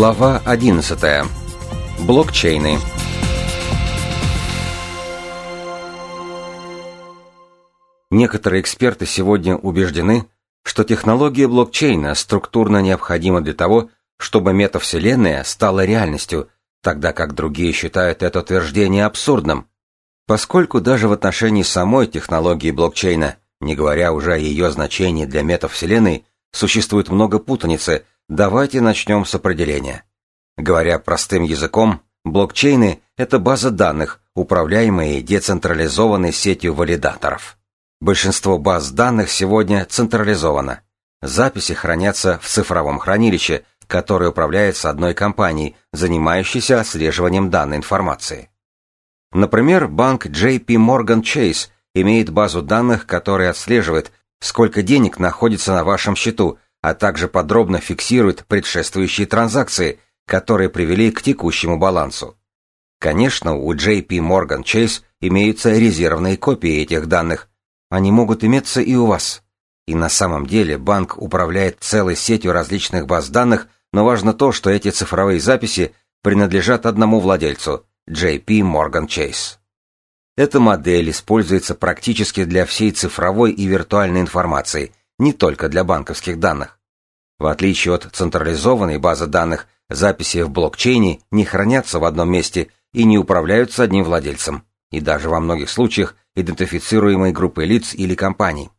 Глава 11. Блокчейны. Некоторые эксперты сегодня убеждены, что технология блокчейна структурно необходима для того, чтобы метавселенная стала реальностью, тогда как другие считают это утверждение абсурдным. Поскольку даже в отношении самой технологии блокчейна, не говоря уже о ее значении для метавселенной, существует много путаницы, давайте начнем с определения. Говоря простым языком, блокчейны – это база данных, управляемые децентрализованной сетью валидаторов. Большинство баз данных сегодня централизовано. Записи хранятся в цифровом хранилище, которое управляется одной компанией, занимающейся отслеживанием данной информации. Например, банк JP Morgan Chase имеет базу данных, которая отслеживает, сколько денег находится на вашем счету, а также подробно фиксирует предшествующие транзакции, которые привели к текущему балансу. Конечно, у JP Morgan Chase имеются резервные копии этих данных. Они могут иметься и у вас. И на самом деле банк управляет целой сетью различных баз данных, но важно то, что эти цифровые записи принадлежат одному владельцу – JP Morgan Chase. Эта модель используется практически для всей цифровой и виртуальной информации, не только для банковских данных. В отличие от централизованной базы данных, записи в блокчейне не хранятся в одном месте и не управляются одним владельцем, и даже во многих случаях идентифицируемой группой лиц или компаний.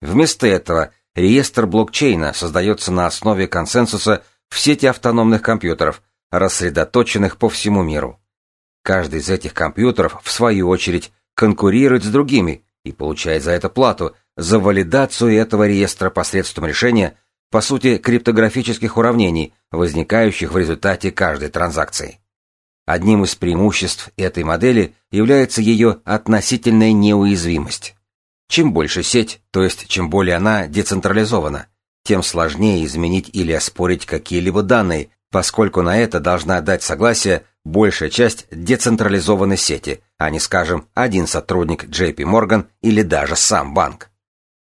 Вместо этого реестр блокчейна создается на основе консенсуса в сети автономных компьютеров, рассредоточенных по всему миру. Каждый из этих компьютеров, в свою очередь, конкурирует с другими и получает за это плату, за валидацию этого реестра посредством решения, по сути, криптографических уравнений, возникающих в результате каждой транзакции. Одним из преимуществ этой модели является ее относительная неуязвимость. Чем больше сеть, то есть чем более она децентрализована, тем сложнее изменить или оспорить какие-либо данные, поскольку на это должна дать согласие большая часть децентрализованной сети, а не, скажем, один сотрудник JP Morgan или даже сам банк.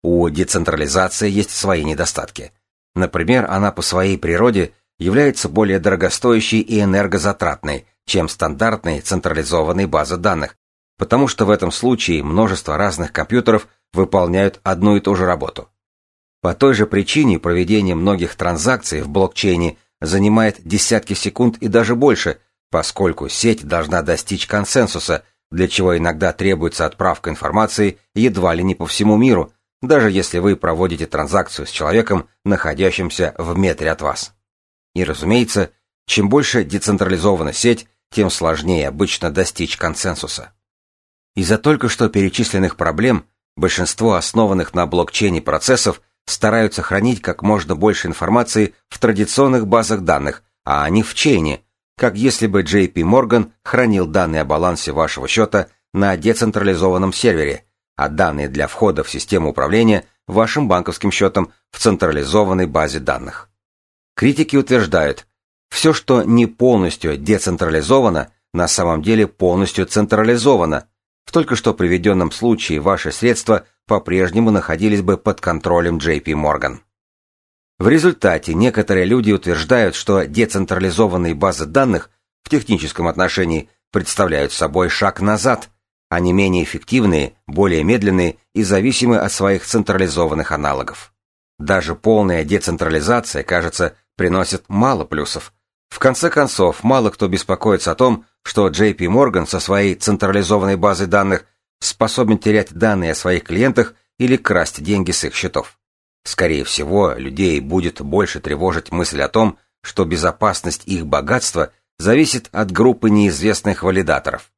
У децентрализации есть свои недостатки. Например, она по своей природе является более дорогостоящей и энергозатратной, чем стандартные централизованные базы данных, потому что в этом случае множество разных компьютеров выполняют одну и ту же работу. По той же причине проведение многих транзакций в блокчейне занимает десятки секунд и даже больше, поскольку сеть должна достичь консенсуса, для чего иногда требуется отправка информации едва ли не по всему миру, даже если вы проводите транзакцию с человеком, находящимся в метре от вас. И, разумеется, чем больше децентрализована сеть, тем сложнее обычно достичь консенсуса. Из-за только что перечисленных проблем большинство основанных на блокчейне процессов стараются хранить как можно больше информации в традиционных базах данных, а не в чейне, как если бы JP Morgan хранил данные о балансе вашего счета на децентрализованном сервере, а данные для входа в систему управления вашим банковским счетом в централизованной базе данных. Критики утверждают, все, что не полностью децентрализовано, на самом деле полностью централизовано. В только что приведенном случае ваши средства по-прежнему находились бы под контролем JP Morgan. В результате некоторые люди утверждают, что децентрализованные базы данных в техническом отношении представляют собой шаг назад, не менее эффективные, более медленные и зависимые от своих централизованных аналогов. Даже полная децентрализация, кажется, приносит мало плюсов. В конце концов, мало кто беспокоится о том, что JP Morgan со своей централизованной базой данных способен терять данные о своих клиентах или красть деньги с их счетов. Скорее всего, людей будет больше тревожить мысль о том, что безопасность их богатства зависит от группы неизвестных валидаторов.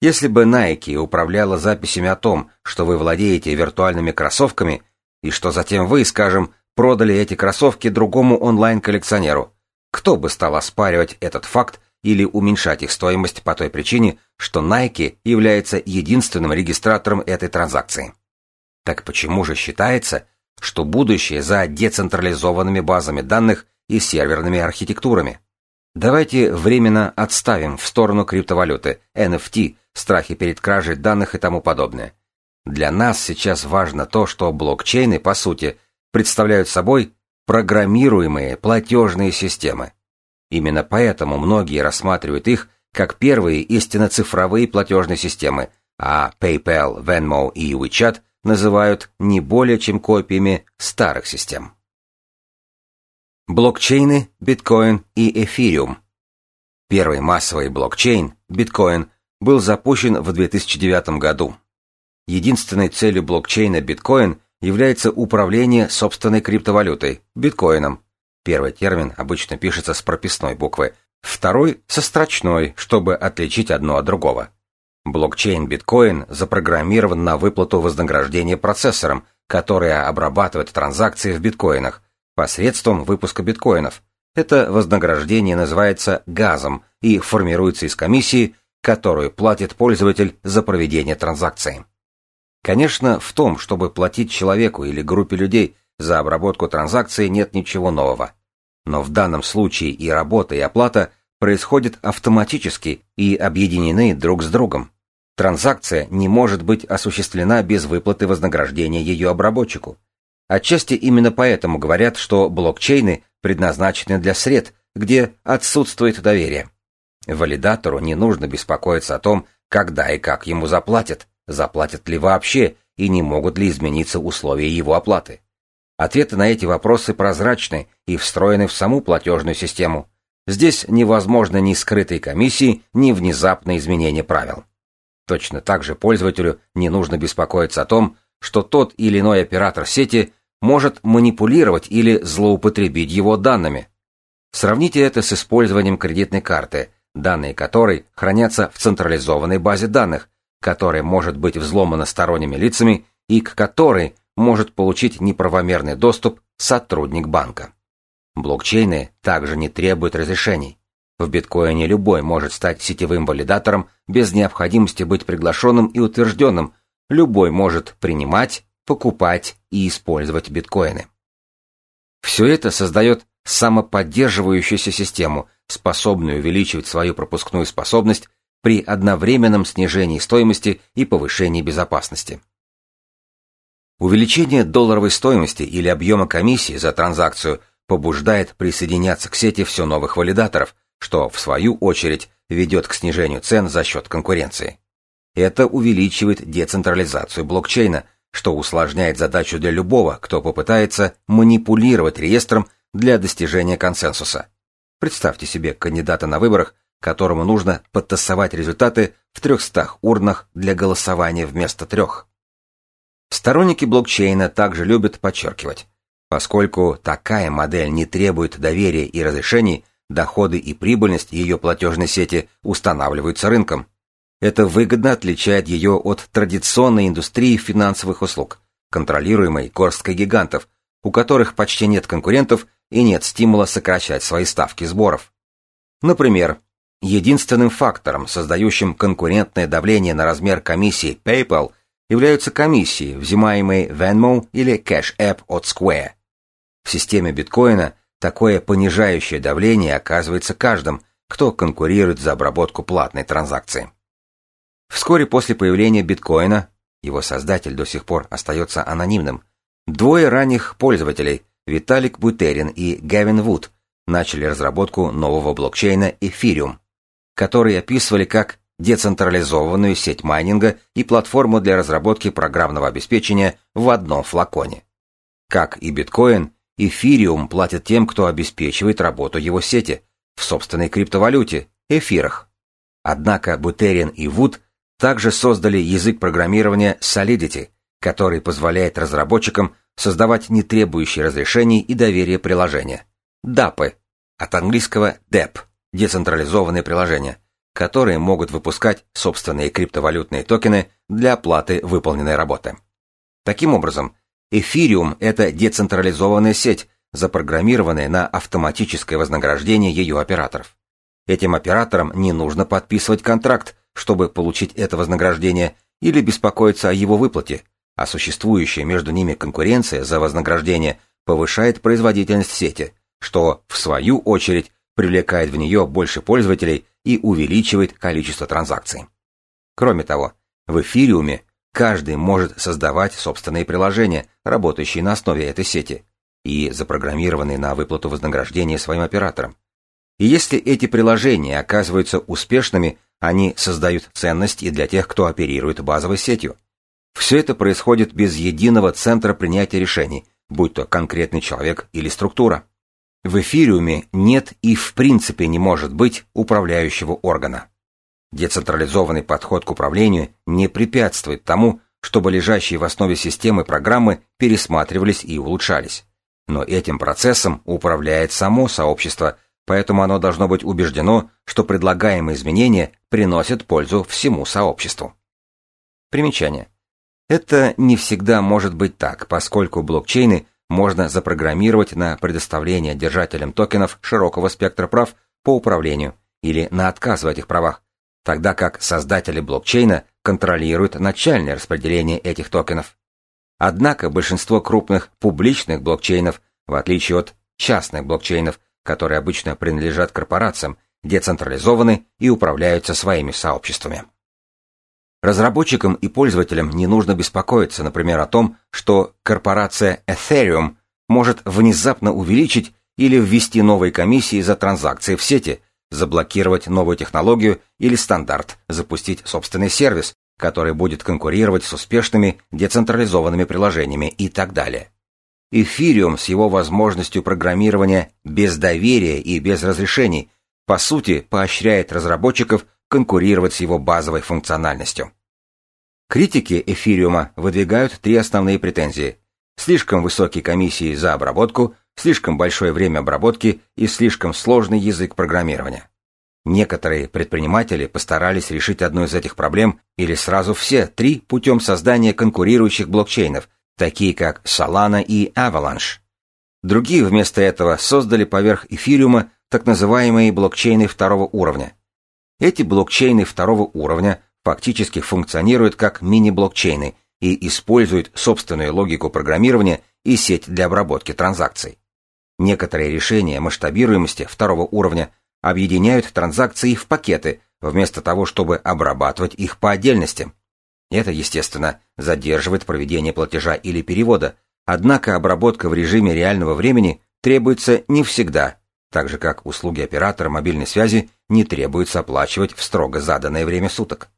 Если бы Nike управляла записями о том, что вы владеете виртуальными кроссовками, и что затем вы, скажем, продали эти кроссовки другому онлайн-коллекционеру, кто бы стал оспаривать этот факт или уменьшать их стоимость по той причине, что Nike является единственным регистратором этой транзакции. Так почему же считается, что будущее за децентрализованными базами данных и серверными архитектурами? Давайте временно отставим в сторону криптовалюты, NFT, страхи перед кражей данных и тому подобное. Для нас сейчас важно то, что блокчейны, по сути, представляют собой программируемые платежные системы. Именно поэтому многие рассматривают их как первые истинно цифровые платежные системы, а PayPal, Venmo и WeChat называют не более чем копиями старых систем. Блокчейны, биткоин и эфириум. Первый массовый блокчейн, биткоин, был запущен в 2009 году. Единственной целью блокчейна биткоин является управление собственной криптовалютой, биткоином. Первый термин обычно пишется с прописной буквы, второй – со строчной, чтобы отличить одно от другого. Блокчейн биткоин запрограммирован на выплату вознаграждения процессорам, которые обрабатывают транзакции в биткоинах, посредством выпуска биткоинов. Это вознаграждение называется газом и формируется из комиссии, которую платит пользователь за проведение транзакции. Конечно, в том, чтобы платить человеку или группе людей за обработку транзакции нет ничего нового. Но в данном случае и работа, и оплата происходят автоматически и объединены друг с другом. Транзакция не может быть осуществлена без выплаты вознаграждения ее обработчику. Отчасти именно поэтому говорят, что блокчейны предназначены для сред, где отсутствует доверие. Валидатору не нужно беспокоиться о том, когда и как ему заплатят, заплатят ли вообще и не могут ли измениться условия его оплаты. Ответы на эти вопросы прозрачны и встроены в саму платежную систему. Здесь невозможно ни скрытой комиссии, ни внезапное изменение правил. Точно так же пользователю не нужно беспокоиться о том, что тот или иной оператор сети может манипулировать или злоупотребить его данными. Сравните это с использованием кредитной карты, данные которой хранятся в централизованной базе данных, которая может быть взломана сторонними лицами и к которой может получить неправомерный доступ сотрудник банка. Блокчейны также не требуют разрешений. В биткоине любой может стать сетевым валидатором без необходимости быть приглашенным и утвержденным. Любой может принимать, покупать и использовать биткоины. Все это создает самоподдерживающуюся систему, способную увеличивать свою пропускную способность при одновременном снижении стоимости и повышении безопасности. Увеличение долларовой стоимости или объема комиссии за транзакцию побуждает присоединяться к сети все новых валидаторов – что, в свою очередь, ведет к снижению цен за счет конкуренции. Это увеличивает децентрализацию блокчейна, что усложняет задачу для любого, кто попытается манипулировать реестром для достижения консенсуса. Представьте себе кандидата на выборах, которому нужно подтасовать результаты в 300 урнах для голосования вместо трех. Сторонники блокчейна также любят подчеркивать, поскольку такая модель не требует доверия и разрешений, доходы и прибыльность ее платежной сети устанавливаются рынком. Это выгодно отличает ее от традиционной индустрии финансовых услуг, контролируемой горсткой гигантов, у которых почти нет конкурентов и нет стимула сокращать свои ставки сборов. Например, единственным фактором, создающим конкурентное давление на размер комиссии PayPal, являются комиссии, взимаемые Venmo или Cash App от Square. В системе биткоина – Такое понижающее давление оказывается каждым, кто конкурирует за обработку платной транзакции. Вскоре после появления биткоина, его создатель до сих пор остается анонимным, двое ранних пользователей, Виталик Бутерин и Гавин Вуд, начали разработку нового блокчейна Ethereum, который описывали как децентрализованную сеть майнинга и платформу для разработки программного обеспечения в одном флаконе. Как и биткоин, Эфириум платит тем, кто обеспечивает работу его сети, в собственной криптовалюте, эфирах. Однако Бутерин и Вуд также создали язык программирования Solidity, который позволяет разработчикам создавать не требующие разрешений и доверия приложения. DAPы, от английского DEP, децентрализованные приложения, которые могут выпускать собственные криптовалютные токены для оплаты выполненной работы. Таким образом, Эфириум – это децентрализованная сеть, запрограммированная на автоматическое вознаграждение ее операторов. Этим операторам не нужно подписывать контракт, чтобы получить это вознаграждение, или беспокоиться о его выплате, а существующая между ними конкуренция за вознаграждение повышает производительность сети, что, в свою очередь, привлекает в нее больше пользователей и увеличивает количество транзакций. Кроме того, в эфириуме Каждый может создавать собственные приложения, работающие на основе этой сети, и запрограммированные на выплату вознаграждения своим операторам. И если эти приложения оказываются успешными, они создают ценность и для тех, кто оперирует базовой сетью. Все это происходит без единого центра принятия решений, будь то конкретный человек или структура. В эфириуме нет и в принципе не может быть управляющего органа. Децентрализованный подход к управлению не препятствует тому, чтобы лежащие в основе системы программы пересматривались и улучшались. Но этим процессом управляет само сообщество, поэтому оно должно быть убеждено, что предлагаемые изменения приносят пользу всему сообществу. Примечание. Это не всегда может быть так, поскольку блокчейны можно запрограммировать на предоставление держателям токенов широкого спектра прав по управлению или на отказ в этих правах, тогда как создатели блокчейна контролируют начальное распределение этих токенов. Однако большинство крупных публичных блокчейнов, в отличие от частных блокчейнов, которые обычно принадлежат корпорациям, децентрализованы и управляются своими сообществами. Разработчикам и пользователям не нужно беспокоиться, например, о том, что корпорация Ethereum может внезапно увеличить или ввести новые комиссии за транзакции в сети, заблокировать новую технологию или стандарт, запустить собственный сервис, который будет конкурировать с успешными децентрализованными приложениями и так далее. Эфириум с его возможностью программирования без доверия и без разрешений, по сути, поощряет разработчиков конкурировать с его базовой функциональностью. Критики эфириума выдвигают три основные претензии. Слишком высокие комиссии за обработку, слишком большое время обработки и слишком сложный язык программирования. Некоторые предприниматели постарались решить одну из этих проблем или сразу все три путем создания конкурирующих блокчейнов, такие как Solana и Avalanche. Другие вместо этого создали поверх эфириума так называемые блокчейны второго уровня. Эти блокчейны второго уровня фактически функционируют как мини-блокчейны и используют собственную логику программирования и сеть для обработки транзакций. Некоторые решения масштабируемости второго уровня объединяют транзакции в пакеты, вместо того, чтобы обрабатывать их по отдельности. Это, естественно, задерживает проведение платежа или перевода, однако обработка в режиме реального времени требуется не всегда, так же как услуги оператора мобильной связи не требуется оплачивать в строго заданное время суток.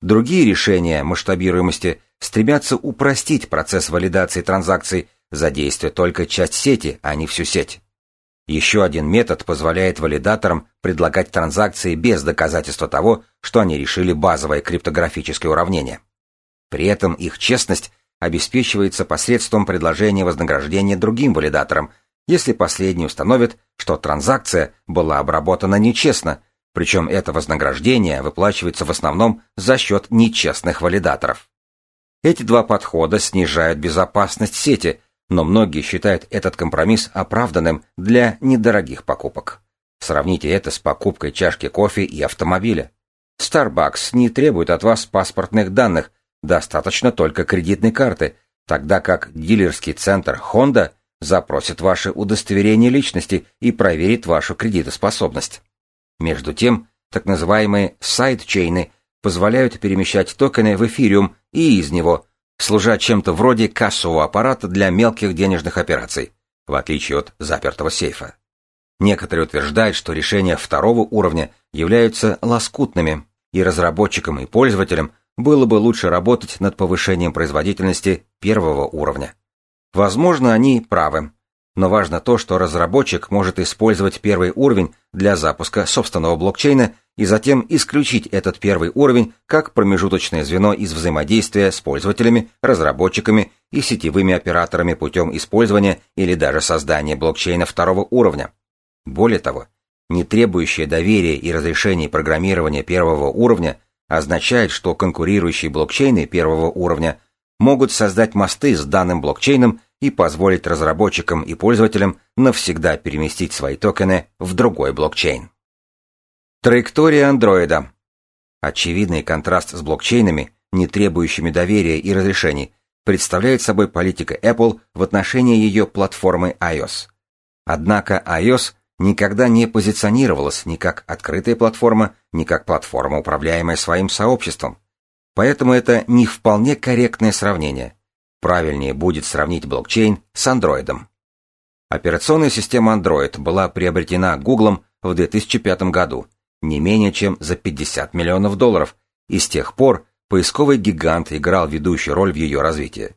Другие решения масштабируемости стремятся упростить процесс валидации транзакций задействуя только часть сети, а не всю сеть. Еще один метод позволяет валидаторам предлагать транзакции без доказательства того, что они решили базовое криптографическое уравнение. При этом их честность обеспечивается посредством предложения вознаграждения другим валидаторам, если последний установит, что транзакция была обработана нечестно, причем это вознаграждение выплачивается в основном за счет нечестных валидаторов. Эти два подхода снижают безопасность сети, но многие считают этот компромисс оправданным для недорогих покупок. Сравните это с покупкой чашки кофе и автомобиля. Starbucks не требует от вас паспортных данных, достаточно только кредитной карты, тогда как дилерский центр Honda запросит ваше удостоверение личности и проверит вашу кредитоспособность. Между тем, так называемые сайдчейны позволяют перемещать токены в эфириум и из него, служа чем-то вроде кассового аппарата для мелких денежных операций, в отличие от запертого сейфа. Некоторые утверждают, что решения второго уровня являются лоскутными, и разработчикам и пользователям было бы лучше работать над повышением производительности первого уровня. Возможно, они правы, но важно то, что разработчик может использовать первый уровень для запуска собственного блокчейна и затем исключить этот первый уровень как промежуточное звено из взаимодействия с пользователями, разработчиками и сетевыми операторами путем использования или даже создания блокчейна второго уровня. Более того, не требующее доверия и разрешений программирования первого уровня означает, что конкурирующие блокчейны первого уровня могут создать мосты с данным блокчейном и позволить разработчикам и пользователям навсегда переместить свои токены в другой блокчейн. Траектория андроида. Очевидный контраст с блокчейнами, не требующими доверия и разрешений, представляет собой политика Apple в отношении ее платформы iOS. Однако iOS никогда не позиционировалась ни как открытая платформа, ни как платформа, управляемая своим сообществом. Поэтому это не вполне корректное сравнение – Правильнее будет сравнить блокчейн с андроидом. Операционная система Android была приобретена Google в 2005 году, не менее чем за 50 миллионов долларов, и с тех пор поисковый гигант играл ведущую роль в ее развитии.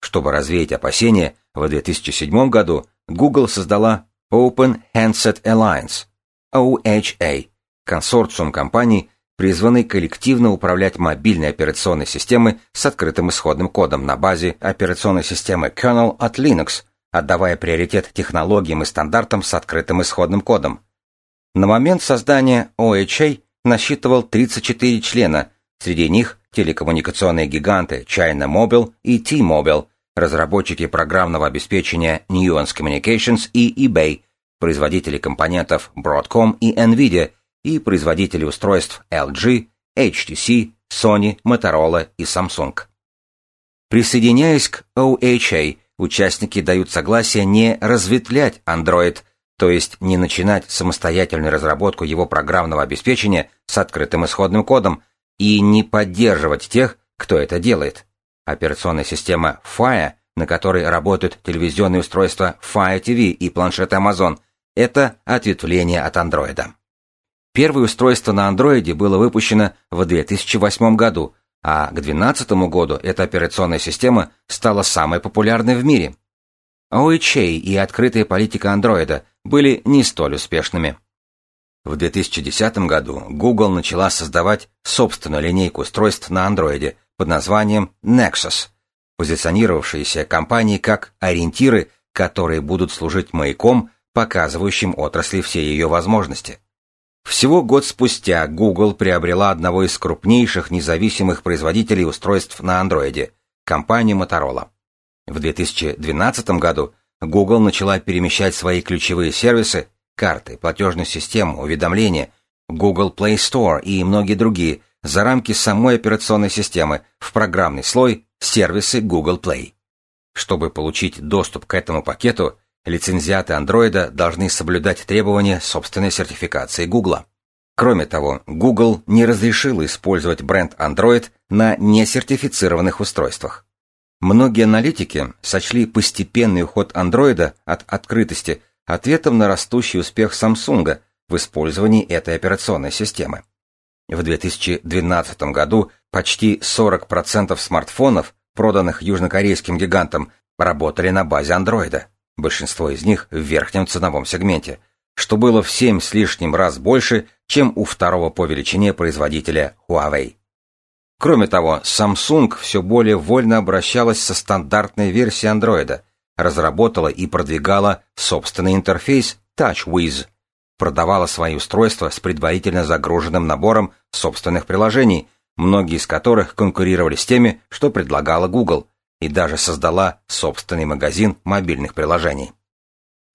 Чтобы развеять опасения, в 2007 году Google создала Open Handset Alliance, OHA, консорциум компаний, призванный коллективно управлять мобильной операционной системой с открытым исходным кодом на базе операционной системы kernel от Linux, отдавая приоритет технологиям и стандартам с открытым исходным кодом. На момент создания OHA насчитывал 34 члена, среди них телекоммуникационные гиганты China Mobile и T-Mobile, разработчики программного обеспечения Nuance Communications и eBay, производители компонентов Broadcom и Nvidia и производители устройств LG, HTC, Sony, Motorola и Samsung. Присоединяясь к OHA, участники дают согласие не разветвлять Android, то есть не начинать самостоятельную разработку его программного обеспечения с открытым исходным кодом и не поддерживать тех, кто это делает. Операционная система Fire, на которой работают телевизионные устройства Fire TV и планшеты Amazon, это ответвление от Android. Первое устройство на Android было выпущено в 2008 году, а к 2012 году эта операционная система стала самой популярной в мире. OHA и открытая политика Android были не столь успешными. В 2010 году Google начала создавать собственную линейку устройств на Android под названием Nexus, позиционировавшиеся компанией как ориентиры, которые будут служить маяком, показывающим отрасли все ее возможности. Всего год спустя Google приобрела одного из крупнейших независимых производителей устройств на андроиде – компанию Motorola. В 2012 году Google начала перемещать свои ключевые сервисы – карты, платежную систему, уведомления, Google Play Store и многие другие – за рамки самой операционной системы в программный слой сервисы Google Play. Чтобы получить доступ к этому пакету, лицензиаты Android должны соблюдать требования собственной сертификации Google. Кроме того, Google не разрешила использовать бренд Android на несертифицированных устройствах. Многие аналитики сочли постепенный уход Android от открытости ответом на растущий успех Samsung в использовании этой операционной системы. В 2012 году почти 40% смартфонов, проданных южнокорейским гигантам, работали на базе Android большинство из них в верхнем ценовом сегменте, что было в 7 с лишним раз больше, чем у второго по величине производителя Huawei. Кроме того, Samsung все более вольно обращалась со стандартной версией Android, разработала и продвигала собственный интерфейс TouchWiz, продавала свои устройства с предварительно загруженным набором собственных приложений, многие из которых конкурировали с теми, что предлагала Google, и даже создала собственный магазин мобильных приложений.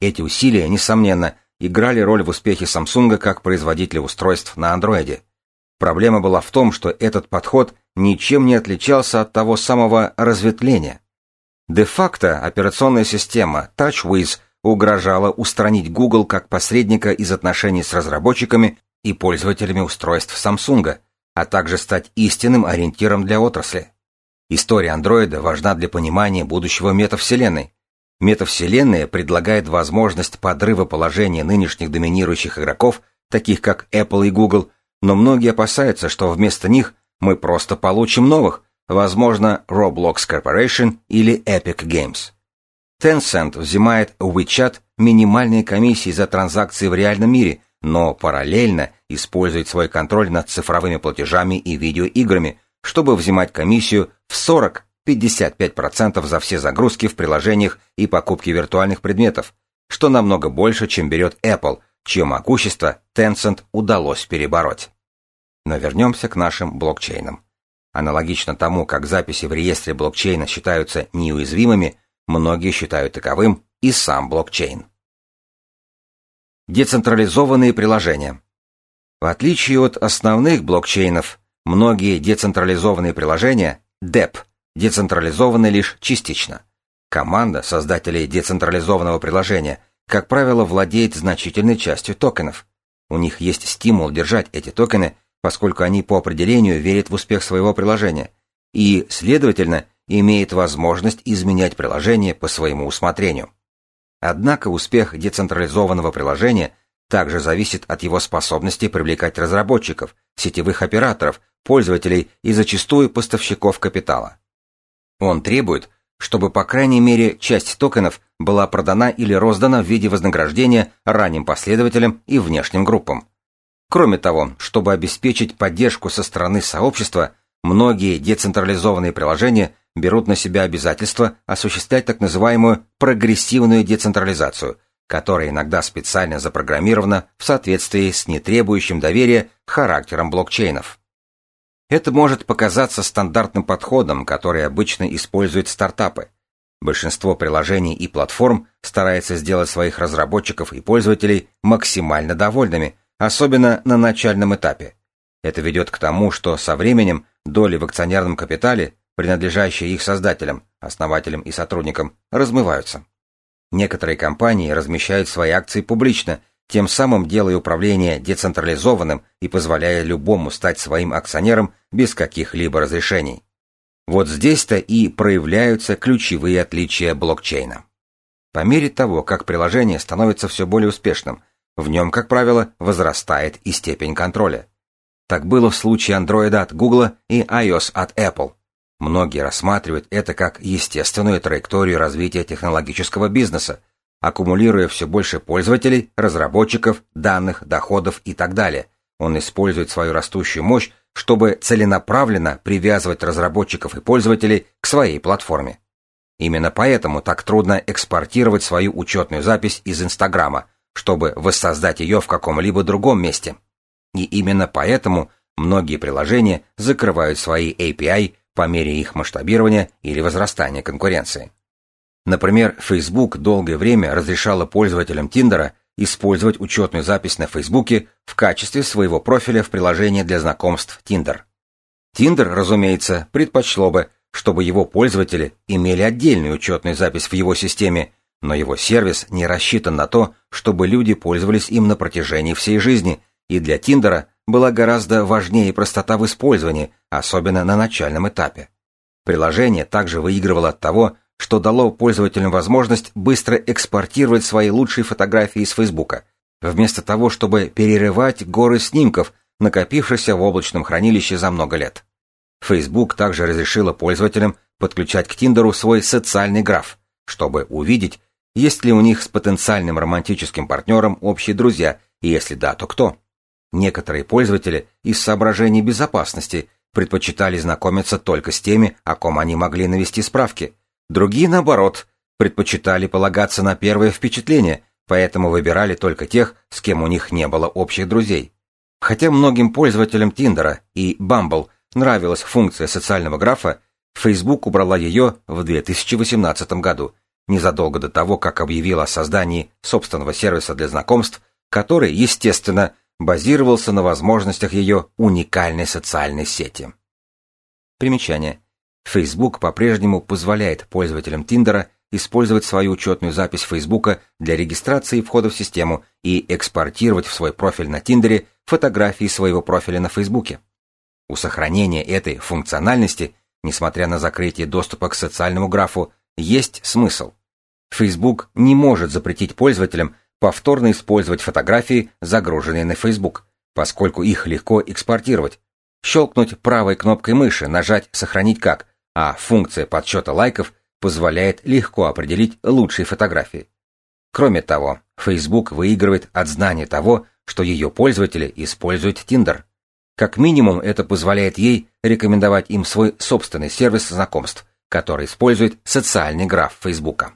Эти усилия, несомненно, играли роль в успехе Samsung как производителя устройств на Android. Проблема была в том, что этот подход ничем не отличался от того самого разветвления. Де-факто операционная система TouchWiz угрожала устранить Google как посредника из отношений с разработчиками и пользователями устройств Samsung, а также стать истинным ориентиром для отрасли. История андроида важна для понимания будущего метавселенной. Метавселенная предлагает возможность подрыва положения нынешних доминирующих игроков, таких как Apple и Google, но многие опасаются, что вместо них мы просто получим новых, возможно, Roblox Corporation или Epic Games. Tencent взимает WeChat минимальные комиссии за транзакции в реальном мире, но параллельно использует свой контроль над цифровыми платежами и видеоиграми, чтобы взимать комиссию в 40-55% за все загрузки в приложениях и покупки виртуальных предметов, что намного больше, чем берет Apple, чье могущество Tencent удалось перебороть. Но вернемся к нашим блокчейнам. Аналогично тому, как записи в реестре блокчейна считаются неуязвимыми, многие считают таковым и сам блокчейн. Децентрализованные приложения. В отличие от основных блокчейнов, многие децентрализованные приложения DEP децентрализованы лишь частично. Команда создателей децентрализованного приложения, как правило, владеет значительной частью токенов. У них есть стимул держать эти токены, поскольку они по определению верят в успех своего приложения и, следовательно, имеет возможность изменять приложение по своему усмотрению. Однако успех децентрализованного приложения также зависит от его способности привлекать разработчиков, сетевых операторов, пользователей и зачастую поставщиков капитала. Он требует, чтобы по крайней мере часть токенов была продана или роздана в виде вознаграждения ранним последователям и внешним группам. Кроме того, чтобы обеспечить поддержку со стороны сообщества, многие децентрализованные приложения берут на себя обязательство осуществлять так называемую прогрессивную децентрализацию, которая иногда специально запрограммирована в соответствии с нетребующим доверия характером блокчейнов. Это может показаться стандартным подходом, который обычно используют стартапы. Большинство приложений и платформ старается сделать своих разработчиков и пользователей максимально довольными, особенно на начальном этапе. Это ведет к тому, что со временем доли в акционерном капитале, принадлежащие их создателям, основателям и сотрудникам, размываются. Некоторые компании размещают свои акции публично, тем самым делая управление децентрализованным и позволяя любому стать своим акционером без каких-либо разрешений. Вот здесь-то и проявляются ключевые отличия блокчейна. По мере того, как приложение становится все более успешным, в нем, как правило, возрастает и степень контроля. Так было в случае Android от Google и iOS от Apple. Многие рассматривают это как естественную траекторию развития технологического бизнеса, аккумулируя все больше пользователей, разработчиков, данных, доходов и так далее. Он использует свою растущую мощь, чтобы целенаправленно привязывать разработчиков и пользователей к своей платформе. Именно поэтому так трудно экспортировать свою учетную запись из Инстаграма, чтобы воссоздать ее в каком-либо другом месте. И именно поэтому многие приложения закрывают свои API по мере их масштабирования или возрастания конкуренции. Например, Facebook долгое время разрешала пользователям Тиндера использовать учетную запись на Фейсбуке в качестве своего профиля в приложении для знакомств Tinder. Tinder, разумеется, предпочло бы, чтобы его пользователи имели отдельную учетную запись в его системе, но его сервис не рассчитан на то, чтобы люди пользовались им на протяжении всей жизни, и для Тиндера была гораздо важнее простота в использовании, особенно на начальном этапе. Приложение также выигрывало от того, что дало пользователям возможность быстро экспортировать свои лучшие фотографии из Фейсбука, вместо того, чтобы перерывать горы снимков, накопившихся в облачном хранилище за много лет. Facebook также разрешила пользователям подключать к Тиндеру свой социальный граф, чтобы увидеть, есть ли у них с потенциальным романтическим партнером общие друзья, и если да, то кто. Некоторые пользователи из соображений безопасности предпочитали знакомиться только с теми, о ком они могли навести справки. Другие, наоборот, предпочитали полагаться на первое впечатление, поэтому выбирали только тех, с кем у них не было общих друзей. Хотя многим пользователям Тиндера и Bumble нравилась функция социального графа, Facebook убрала ее в 2018 году, незадолго до того, как объявила о создании собственного сервиса для знакомств, который, естественно, базировался на возможностях ее уникальной социальной сети. Примечание. Facebook по-прежнему позволяет пользователям Тиндера использовать свою учетную запись Фейсбука для регистрации входа в систему и экспортировать в свой профиль на Тиндере фотографии своего профиля на Фейсбуке. У сохранения этой функциональности, несмотря на закрытие доступа к социальному графу, есть смысл. Facebook не может запретить пользователям повторно использовать фотографии, загруженные на Facebook, поскольку их легко экспортировать. Щелкнуть правой кнопкой мыши, нажать «Сохранить как», а функция подсчета лайков позволяет легко определить лучшие фотографии. Кроме того, Facebook выигрывает от знания того, что ее пользователи используют Tinder. Как минимум, это позволяет ей рекомендовать им свой собственный сервис знакомств, который использует социальный граф Facebook.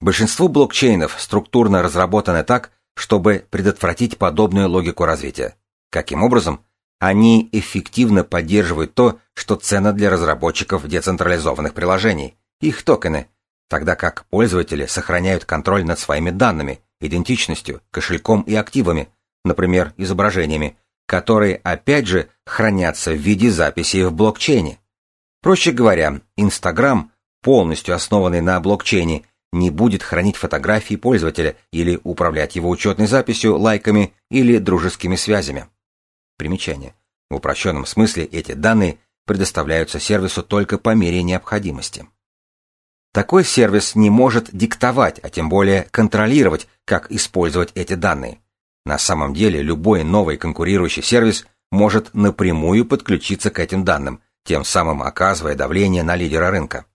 Большинство блокчейнов структурно разработаны так, чтобы предотвратить подобную логику развития. Каким образом? Они эффективно поддерживают то, что ценно для разработчиков децентрализованных приложений, их токены, тогда как пользователи сохраняют контроль над своими данными, идентичностью, кошельком и активами, например, изображениями, которые, опять же, хранятся в виде записей в блокчейне. Проще говоря, Instagram, полностью основанный на блокчейне, не будет хранить фотографии пользователя или управлять его учетной записью, лайками или дружескими связями. Примечание. В упрощенном смысле эти данные предоставляются сервису только по мере необходимости. Такой сервис не может диктовать, а тем более контролировать, как использовать эти данные. На самом деле любой новый конкурирующий сервис может напрямую подключиться к этим данным, тем самым оказывая давление на лидера рынка.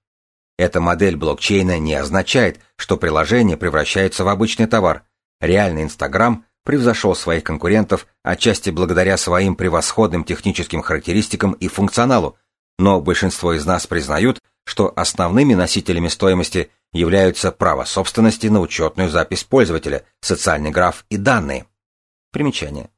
Эта модель блокчейна не означает, что приложение превращается в обычный товар. Реальный Инстаграм превзошел своих конкурентов отчасти благодаря своим превосходным техническим характеристикам и функционалу, но большинство из нас признают, что основными носителями стоимости являются право собственности на учетную запись пользователя, социальный граф и данные. Примечание.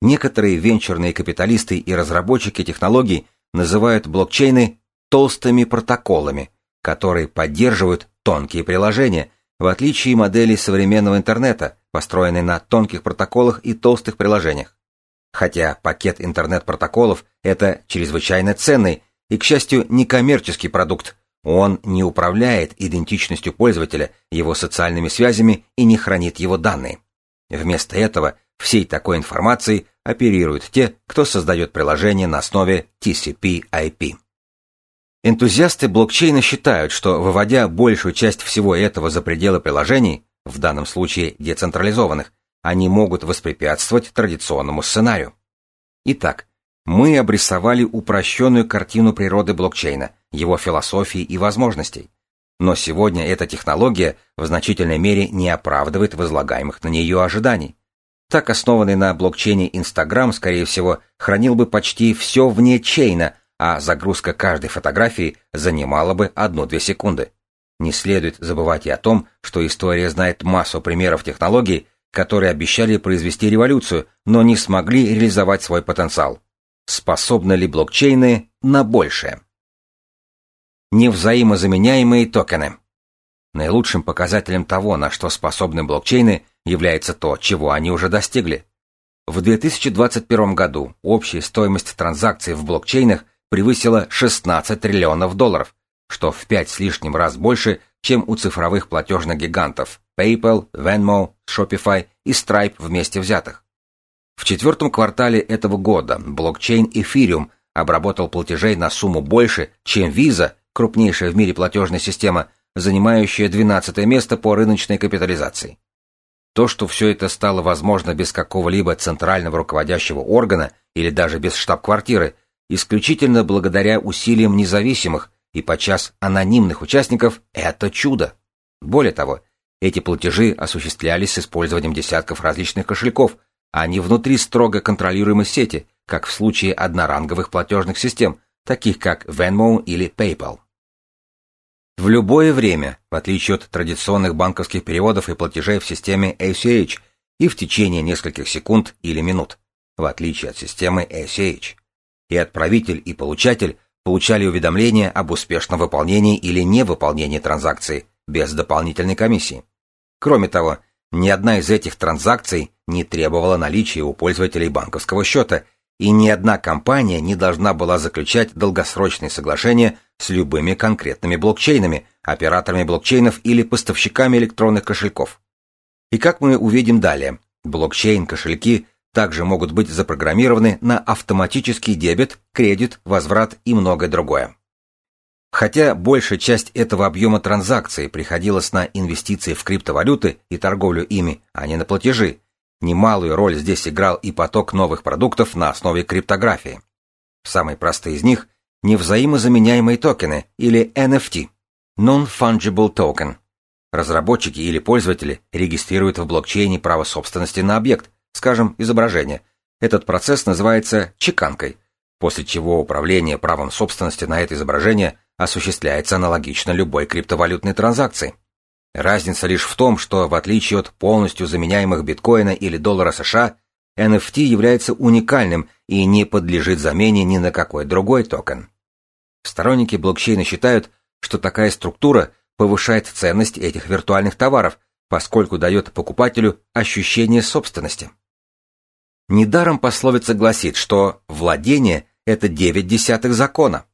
Некоторые венчурные капиталисты и разработчики технологий называют блокчейны толстыми протоколами, которые поддерживают тонкие приложения, в отличие моделей современного интернета, построенной на тонких протоколах и толстых приложениях. Хотя пакет интернет-протоколов – это чрезвычайно ценный и, к счастью, некоммерческий продукт, он не управляет идентичностью пользователя, его социальными связями и не хранит его данные. Вместо этого всей такой информацией оперируют те, кто создает приложение на основе TCP/IP. Энтузиасты блокчейна считают, что выводя большую часть всего этого за пределы приложений, в данном случае децентрализованных, они могут воспрепятствовать традиционному сценарию. Итак, мы обрисовали упрощенную картину природы блокчейна, его философии и возможностей. Но сегодня эта технология в значительной мере не оправдывает возлагаемых на нее ожиданий. Так основанный на блокчейне Instagram, скорее всего, хранил бы почти все вне чейна, а загрузка каждой фотографии занимала бы 1-2 секунды. Не следует забывать и о том, что история знает массу примеров технологий, которые обещали произвести революцию, но не смогли реализовать свой потенциал. Способны ли блокчейны на большее? Невзаимозаменяемые токены. Наилучшим показателем того, на что способны блокчейны, является то, чего они уже достигли. В 2021 году общая стоимость транзакций в блокчейнах превысила 16 триллионов долларов, что в пять с лишним раз больше, чем у цифровых платежных гигантов PayPal, Venmo, Shopify и Stripe вместе взятых. В четвертом квартале этого года блокчейн Ethereum обработал платежей на сумму больше, чем Visa, крупнейшая в мире платежная система, занимающая 12 место по рыночной капитализации. То, что все это стало возможно без какого-либо центрального руководящего органа или даже без штаб-квартиры, исключительно благодаря усилиям независимых и подчас анонимных участников, это чудо. Более того, эти платежи осуществлялись с использованием десятков различных кошельков, а не внутри строго контролируемой сети, как в случае одноранговых платежных систем, таких как Venmo или PayPal. В любое время, в отличие от традиционных банковских переводов и платежей в системе ACH, и в течение нескольких секунд или минут, в отличие от системы ACH и отправитель, и получатель получали уведомления об успешном выполнении или невыполнении транзакции без дополнительной комиссии. Кроме того, ни одна из этих транзакций не требовала наличия у пользователей банковского счета, и ни одна компания не должна была заключать долгосрочные соглашения с любыми конкретными блокчейнами, операторами блокчейнов или поставщиками электронных кошельков. И как мы увидим далее, блокчейн-кошельки также могут быть запрограммированы на автоматический дебет, кредит, возврат и многое другое. Хотя большая часть этого объема транзакций приходилась на инвестиции в криптовалюты и торговлю ими, а не на платежи, немалую роль здесь играл и поток новых продуктов на основе криптографии. Самые простые из них – невзаимозаменяемые токены или NFT – Non-Fungible Token. Разработчики или пользователи регистрируют в блокчейне право собственности на объект, скажем, изображение. Этот процесс называется чеканкой, после чего управление правом собственности на это изображение осуществляется аналогично любой криптовалютной транзакции. Разница лишь в том, что в отличие от полностью заменяемых биткоина или доллара США, NFT является уникальным и не подлежит замене ни на какой другой токен. Сторонники блокчейна считают, что такая структура повышает ценность этих виртуальных товаров, поскольку дает покупателю ощущение собственности. Недаром пословица гласит, что владение – это девять десятых закона.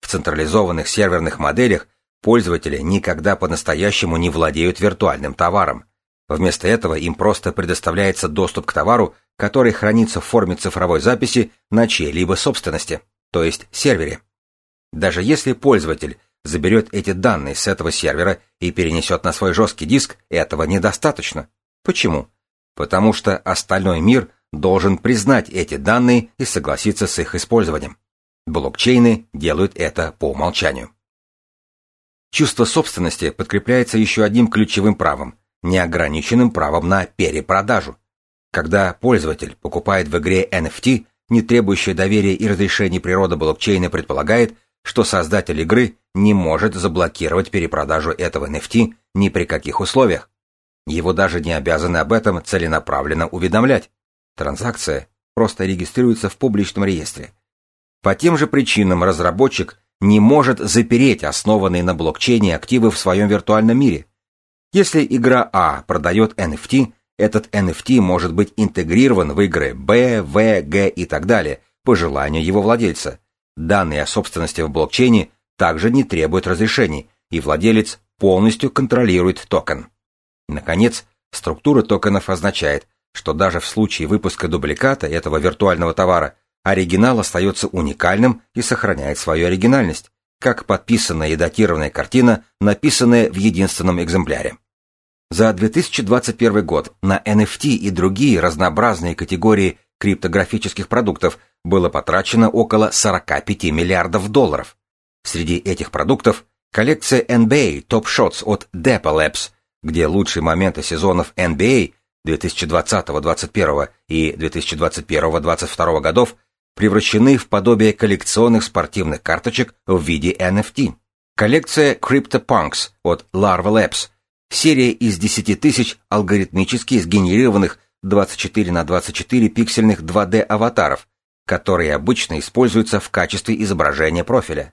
В централизованных серверных моделях пользователи никогда по-настоящему не владеют виртуальным товаром. Вместо этого им просто предоставляется доступ к товару, который хранится в форме цифровой записи на чьей-либо собственности, то есть сервере. Даже если пользователь заберет эти данные с этого сервера и перенесет на свой жесткий диск, этого недостаточно. Почему? потому что остальной мир должен признать эти данные и согласиться с их использованием. Блокчейны делают это по умолчанию. Чувство собственности подкрепляется еще одним ключевым правом – неограниченным правом на перепродажу. Когда пользователь покупает в игре NFT, не требующая доверия и разрешений природа блокчейна предполагает, что создатель игры не может заблокировать перепродажу этого NFT ни при каких условиях. Его даже не обязаны об этом целенаправленно уведомлять. Транзакция просто регистрируется в публичном реестре. По тем же причинам разработчик не может запереть основанные на блокчейне активы в своем виртуальном мире. Если игра А продает NFT, этот NFT может быть интегрирован в игры B, V, G и так далее по желанию его владельца. Данные о собственности в блокчейне также не требуют разрешений, и владелец полностью контролирует токен. Наконец, структура токенов означает, что даже в случае выпуска дубликата этого виртуального товара оригинал остается уникальным и сохраняет свою оригинальность, как подписанная и датированная картина, написанная в единственном экземпляре. За 2021 год на NFT и другие разнообразные категории криптографических продуктов было потрачено около 45 миллиардов долларов. Среди этих продуктов коллекция NBA Top Shots от Depot Labs, где лучшие моменты сезонов NBA 2020-2021 и 2021-2022 годов превращены в подобие коллекционных спортивных карточек в виде NFT. Коллекция CryptoPunks от Larva Labs, серия из 10 тысяч алгоритмически сгенерированных 24 на 24 пиксельных 2D-аватаров, которые обычно используются в качестве изображения профиля.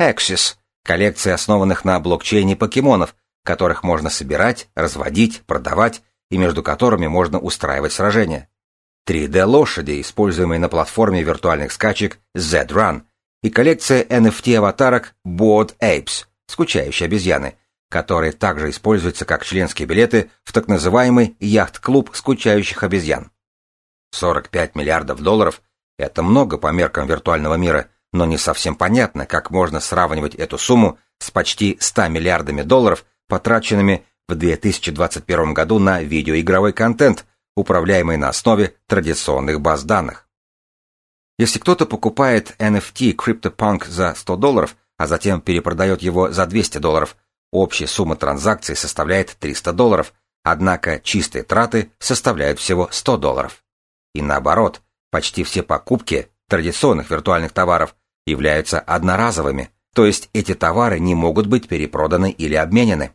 Axis – коллекция основанных на блокчейне покемонов, которых можно собирать, разводить, продавать и между которыми можно устраивать сражения. 3D-лошади, используемые на платформе виртуальных скачек Z-Run, и коллекция NFT-аватарок Bored Apes, скучающие обезьяны, которые также используются как членские билеты в так называемый яхт-клуб скучающих обезьян. 45 миллиардов долларов – это много по меркам виртуального мира, но не совсем понятно, как можно сравнивать эту сумму с почти 100 миллиардами долларов, потраченными в 2021 году на видеоигровой контент, управляемый на основе традиционных баз данных. Если кто-то покупает NFT CryptoPunk за 100 долларов, а затем перепродает его за 200 долларов, общая сумма транзакций составляет 300 долларов, однако чистые траты составляют всего 100 долларов. И наоборот, почти все покупки традиционных виртуальных товаров являются одноразовыми, то есть эти товары не могут быть перепроданы или обменены.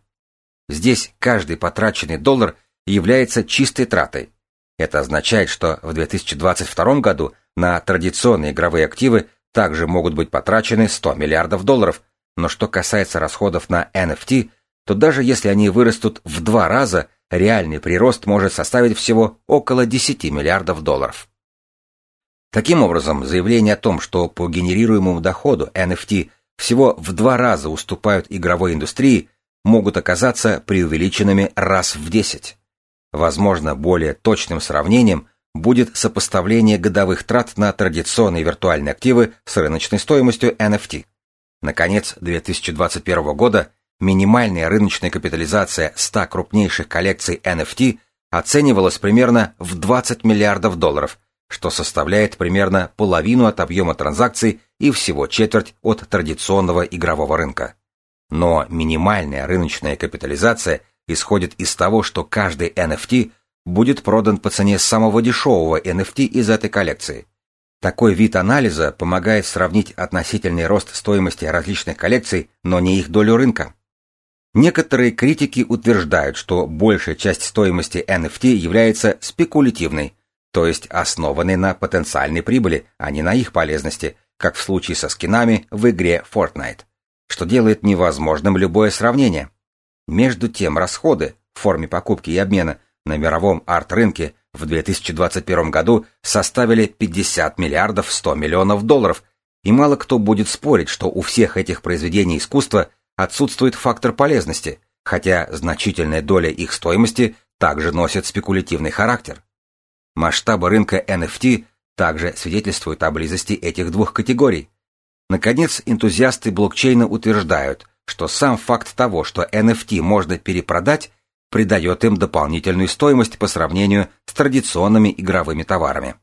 Здесь каждый потраченный доллар является чистой тратой. Это означает, что в 2022 году на традиционные игровые активы также могут быть потрачены 100 миллиардов долларов, но что касается расходов на NFT, то даже если они вырастут в два раза, реальный прирост может составить всего около 10 миллиардов долларов. Таким образом, заявление о том, что по генерируемому доходу NFT всего в два раза уступают игровой индустрии, могут оказаться преувеличенными раз в 10. Возможно, более точным сравнением будет сопоставление годовых трат на традиционные виртуальные активы с рыночной стоимостью NFT. Наконец, 2021 года минимальная рыночная капитализация 100 крупнейших коллекций NFT оценивалась примерно в 20 миллиардов долларов, что составляет примерно половину от объема транзакций и всего четверть от традиционного игрового рынка. Но минимальная рыночная капитализация исходит из того, что каждый NFT будет продан по цене самого дешевого NFT из этой коллекции. Такой вид анализа помогает сравнить относительный рост стоимости различных коллекций, но не их долю рынка. Некоторые критики утверждают, что большая часть стоимости NFT является спекулятивной, то есть основанной на потенциальной прибыли, а не на их полезности, как в случае со скинами в игре Fortnite что делает невозможным любое сравнение. Между тем расходы в форме покупки и обмена на мировом арт-рынке в 2021 году составили 50 миллиардов 100 миллионов долларов, и мало кто будет спорить, что у всех этих произведений искусства отсутствует фактор полезности, хотя значительная доля их стоимости также носит спекулятивный характер. Масштабы рынка NFT также свидетельствуют о близости этих двух категорий. Наконец, энтузиасты блокчейна утверждают, что сам факт того, что NFT можно перепродать, придает им дополнительную стоимость по сравнению с традиционными игровыми товарами.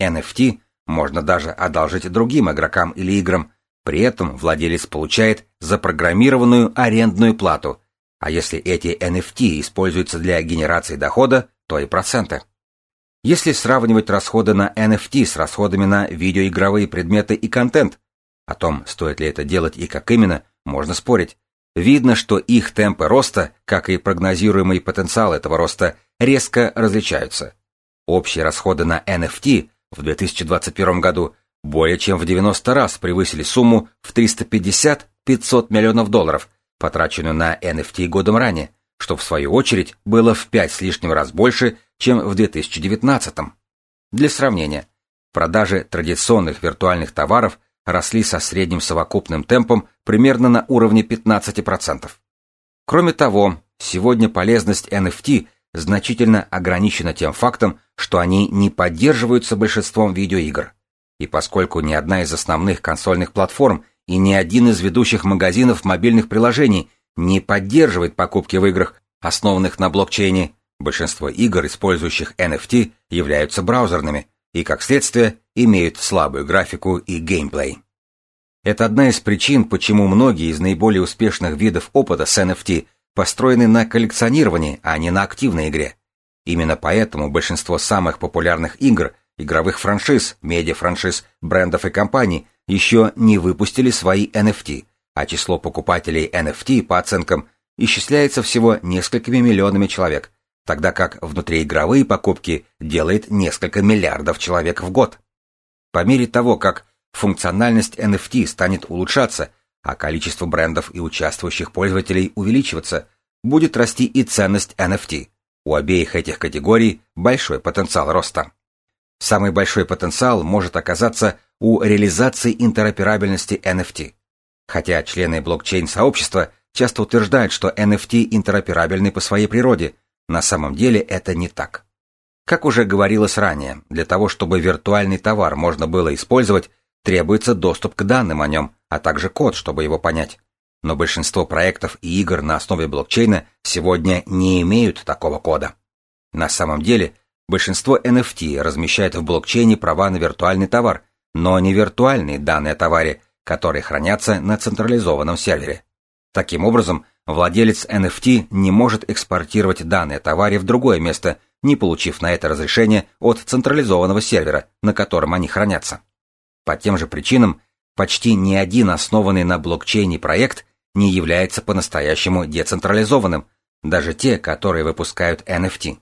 NFT можно даже одолжить другим игрокам или играм, при этом владелец получает запрограммированную арендную плату, а если эти NFT используются для генерации дохода, то и проценты. Если сравнивать расходы на NFT с расходами на видеоигровые предметы и контент, о том, стоит ли это делать и как именно, можно спорить. Видно, что их темпы роста, как и прогнозируемый потенциал этого роста, резко различаются. Общие расходы на NFT в 2021 году более чем в 90 раз превысили сумму в 350-500 миллионов долларов, потраченную на NFT годом ранее, что в свою очередь было в 5 с лишним раз больше, чем в 2019. Для сравнения, продажи традиционных виртуальных товаров росли со средним совокупным темпом примерно на уровне 15%. Кроме того, сегодня полезность NFT значительно ограничена тем фактом, что они не поддерживаются большинством видеоигр. И поскольку ни одна из основных консольных платформ и ни один из ведущих магазинов мобильных приложений не поддерживает покупки в играх, основанных на блокчейне, большинство игр, использующих NFT, являются браузерными и, как следствие, имеют слабую графику и геймплей. Это одна из причин, почему многие из наиболее успешных видов опыта с NFT построены на коллекционировании, а не на активной игре. Именно поэтому большинство самых популярных игр, игровых франшиз, медиафраншиз, брендов и компаний еще не выпустили свои NFT, а число покупателей NFT, по оценкам, исчисляется всего несколькими миллионами человек, тогда как внутриигровые покупки делает несколько миллиардов человек в год. По мере того, как функциональность NFT станет улучшаться, а количество брендов и участвующих пользователей увеличиваться, будет расти и ценность NFT. У обеих этих категорий большой потенциал роста. Самый большой потенциал может оказаться у реализации интероперабельности NFT. Хотя члены блокчейн-сообщества часто утверждают, что NFT интероперабельны по своей природе, на самом деле это не так. Как уже говорилось ранее, для того, чтобы виртуальный товар можно было использовать, требуется доступ к данным о нем, а также код, чтобы его понять. Но большинство проектов и игр на основе блокчейна сегодня не имеют такого кода. На самом деле, большинство NFT размещает в блокчейне права на виртуальный товар, но не виртуальные данные о товаре, которые хранятся на централизованном сервере. Таким образом, владелец NFT не может экспортировать данные о товаре в другое место, не получив на это разрешение от централизованного сервера, на котором они хранятся. По тем же причинам, почти ни один основанный на блокчейне проект не является по-настоящему децентрализованным, даже те, которые выпускают NFT.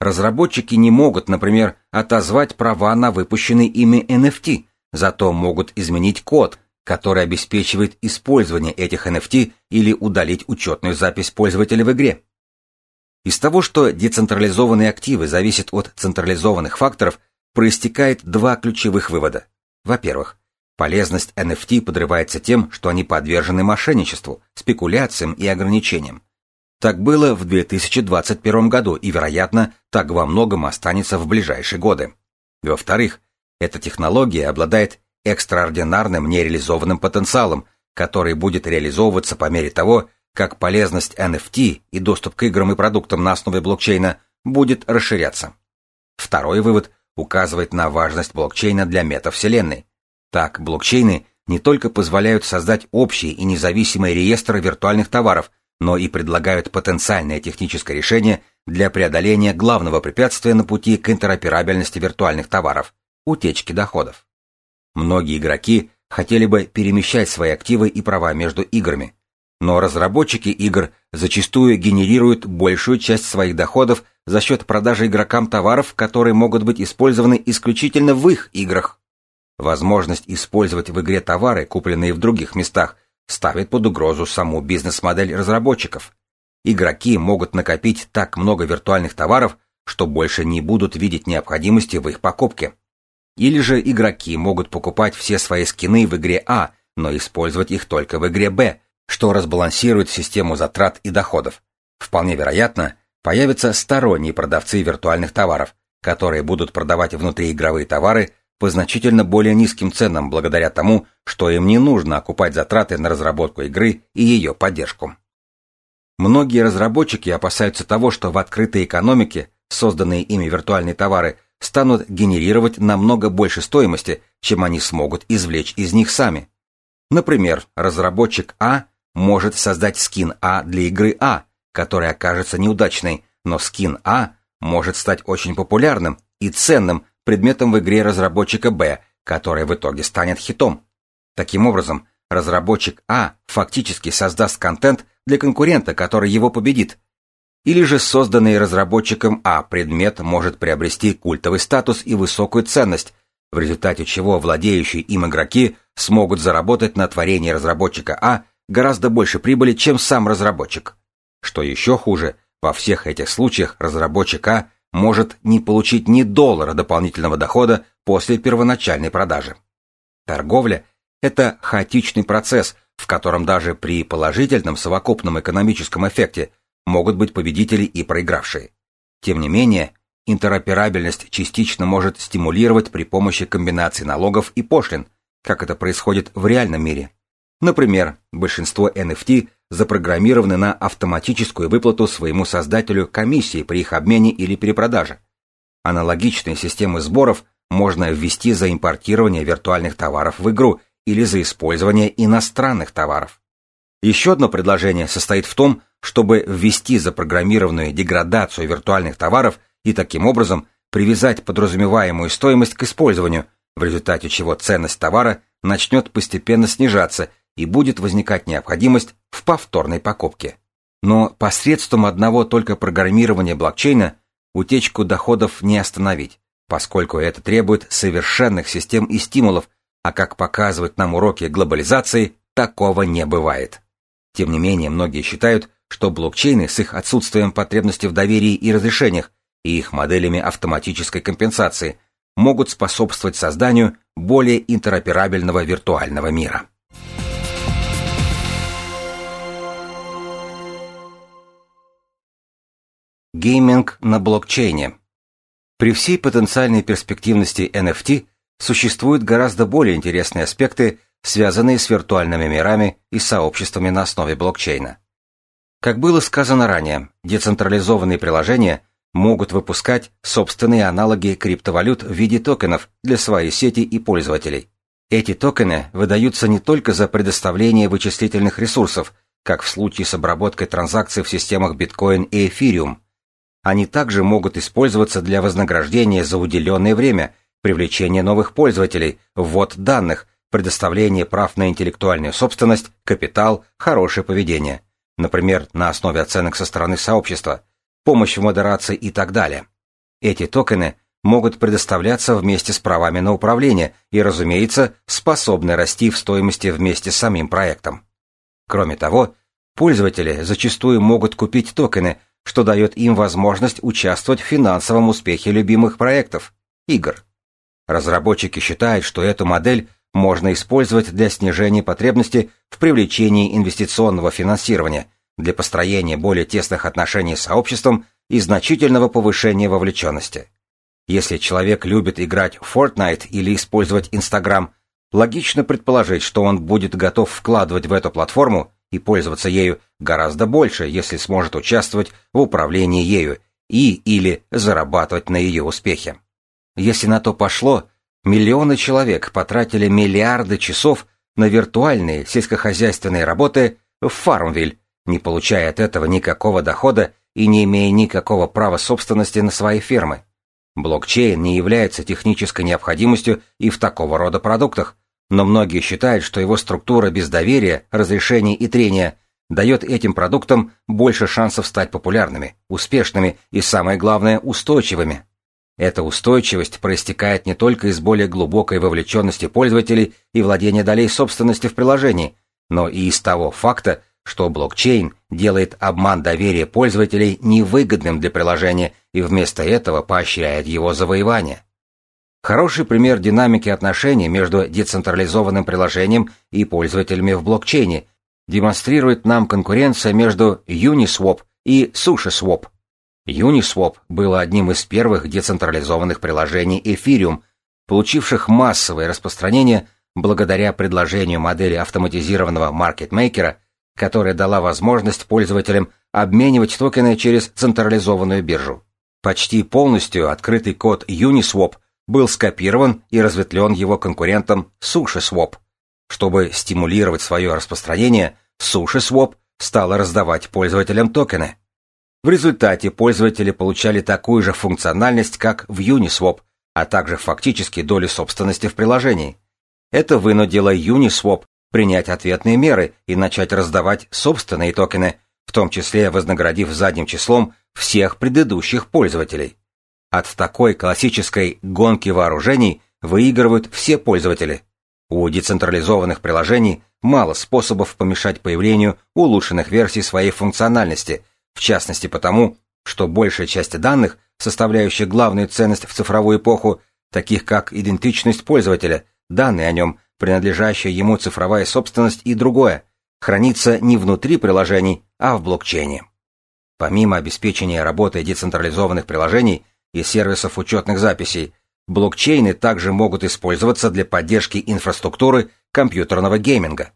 Разработчики не могут, например, отозвать права на выпущенный ими NFT, зато могут изменить код, который обеспечивает использование этих NFT или удалить учетную запись пользователя в игре. Из того, что децентрализованные активы зависят от централизованных факторов, проистекает два ключевых вывода. Во-первых, полезность NFT подрывается тем, что они подвержены мошенничеству, спекуляциям и ограничениям. Так было в 2021 году и, вероятно, так во многом останется в ближайшие годы. Во-вторых, эта технология обладает экстраординарным нереализованным потенциалом, который будет реализовываться по мере того, как полезность NFT и доступ к играм и продуктам на основе блокчейна будет расширяться. Второй вывод указывает на важность блокчейна для метавселенной. Так, блокчейны не только позволяют создать общий и независимый реестр виртуальных товаров, но и предлагают потенциальное техническое решение для преодоления главного препятствия на пути к интероперабельности виртуальных товаров – утечки доходов. Многие игроки хотели бы перемещать свои активы и права между играми, но разработчики игр зачастую генерируют большую часть своих доходов за счет продажи игрокам товаров, которые могут быть использованы исключительно в их играх. Возможность использовать в игре товары, купленные в других местах, ставит под угрозу саму бизнес-модель разработчиков. Игроки могут накопить так много виртуальных товаров, что больше не будут видеть необходимости в их покупке. Или же игроки могут покупать все свои скины в игре А, но использовать их только в игре Б, что разбалансирует систему затрат и доходов. Вполне вероятно, появятся сторонние продавцы виртуальных товаров, которые будут продавать внутриигровые товары по значительно более низким ценам благодаря тому, что им не нужно окупать затраты на разработку игры и ее поддержку. Многие разработчики опасаются того, что в открытой экономике созданные ими виртуальные товары станут генерировать намного больше стоимости, чем они смогут извлечь из них сами. Например, разработчик А может создать скин А для игры А, которая окажется неудачной, но скин А может стать очень популярным и ценным предметом в игре разработчика Б, которая в итоге станет хитом. Таким образом, разработчик А фактически создаст контент для конкурента, который его победит, или же созданный разработчиком А предмет может приобрести культовый статус и высокую ценность, в результате чего владеющие им игроки смогут заработать на творении разработчика А гораздо больше прибыли, чем сам разработчик. Что еще хуже, во всех этих случаях разработчик А может не получить ни доллара дополнительного дохода после первоначальной продажи. Торговля – это хаотичный процесс, в котором даже при положительном совокупном экономическом эффекте – могут быть победители и проигравшие. Тем не менее, интероперабельность частично может стимулировать при помощи комбинации налогов и пошлин, как это происходит в реальном мире. Например, большинство NFT запрограммированы на автоматическую выплату своему создателю комиссии при их обмене или перепродаже. Аналогичные системы сборов можно ввести за импортирование виртуальных товаров в игру или за использование иностранных товаров. Еще одно предложение состоит в том, чтобы ввести запрограммированную деградацию виртуальных товаров и таким образом привязать подразумеваемую стоимость к использованию, в результате чего ценность товара начнет постепенно снижаться и будет возникать необходимость в повторной покупке. Но посредством одного только программирования блокчейна утечку доходов не остановить, поскольку это требует совершенных систем и стимулов, а как показывают нам уроки глобализации, такого не бывает. Тем не менее, многие считают, что блокчейны с их отсутствием потребности в доверии и разрешениях и их моделями автоматической компенсации могут способствовать созданию более интероперабельного виртуального мира. Гейминг на блокчейне. При всей потенциальной перспективности NFT существуют гораздо более интересные аспекты, связанные с виртуальными мирами и сообществами на основе блокчейна. Как было сказано ранее, децентрализованные приложения могут выпускать собственные аналоги криптовалют в виде токенов для своей сети и пользователей. Эти токены выдаются не только за предоставление вычислительных ресурсов, как в случае с обработкой транзакций в системах Bitcoin и Ethereum. Они также могут использоваться для вознаграждения за уделенное время, привлечения новых пользователей, ввод данных, предоставление прав на интеллектуальную собственность, капитал, хорошее поведение – например, на основе оценок со стороны сообщества, помощь в модерации и так далее. Эти токены могут предоставляться вместе с правами на управление и, разумеется, способны расти в стоимости вместе с самим проектом. Кроме того, пользователи зачастую могут купить токены, что дает им возможность участвовать в финансовом успехе любимых проектов, игр. Разработчики считают, что эту модель можно использовать для снижения потребности в привлечении инвестиционного финансирования, для построения более тесных отношений с сообществом и значительного повышения вовлеченности. Если человек любит играть в Fortnite или использовать Instagram, логично предположить, что он будет готов вкладывать в эту платформу и пользоваться ею гораздо больше, если сможет участвовать в управлении ею и или зарабатывать на ее успехе. Если на то пошло, Миллионы человек потратили миллиарды часов на виртуальные сельскохозяйственные работы в Фармвиль, не получая от этого никакого дохода и не имея никакого права собственности на свои фермы. Блокчейн не является технической необходимостью и в такого рода продуктах, но многие считают, что его структура без доверия, разрешений и трения дает этим продуктам больше шансов стать популярными, успешными и, самое главное, устойчивыми. Эта устойчивость проистекает не только из более глубокой вовлеченности пользователей и владения долей собственности в приложении, но и из того факта, что блокчейн делает обман доверия пользователей невыгодным для приложения и вместо этого поощряет его завоевание. Хороший пример динамики отношений между децентрализованным приложением и пользователями в блокчейне демонстрирует нам конкуренция между Uniswap и SushiSwap, Uniswap было одним из первых децентрализованных приложений Ethereum, получивших массовое распространение благодаря предложению модели автоматизированного маркетмейкера, которая дала возможность пользователям обменивать токены через централизованную биржу. Почти полностью открытый код Uniswap был скопирован и разветвлен его конкурентом SushiSwap. Чтобы стимулировать свое распространение, SushiSwap стала раздавать пользователям токены. В результате пользователи получали такую же функциональность, как в Uniswap, а также фактически доли собственности в приложении. Это вынудило Uniswap принять ответные меры и начать раздавать собственные токены, в том числе вознаградив задним числом всех предыдущих пользователей. От такой классической гонки вооружений выигрывают все пользователи. У децентрализованных приложений мало способов помешать появлению улучшенных версий своей функциональности, в частности потому, что большая часть данных, составляющих главную ценность в цифровую эпоху, таких как идентичность пользователя, данные о нем, принадлежащая ему цифровая собственность и другое, хранится не внутри приложений, а в блокчейне. Помимо обеспечения работы децентрализованных приложений и сервисов учетных записей, блокчейны также могут использоваться для поддержки инфраструктуры компьютерного гейминга.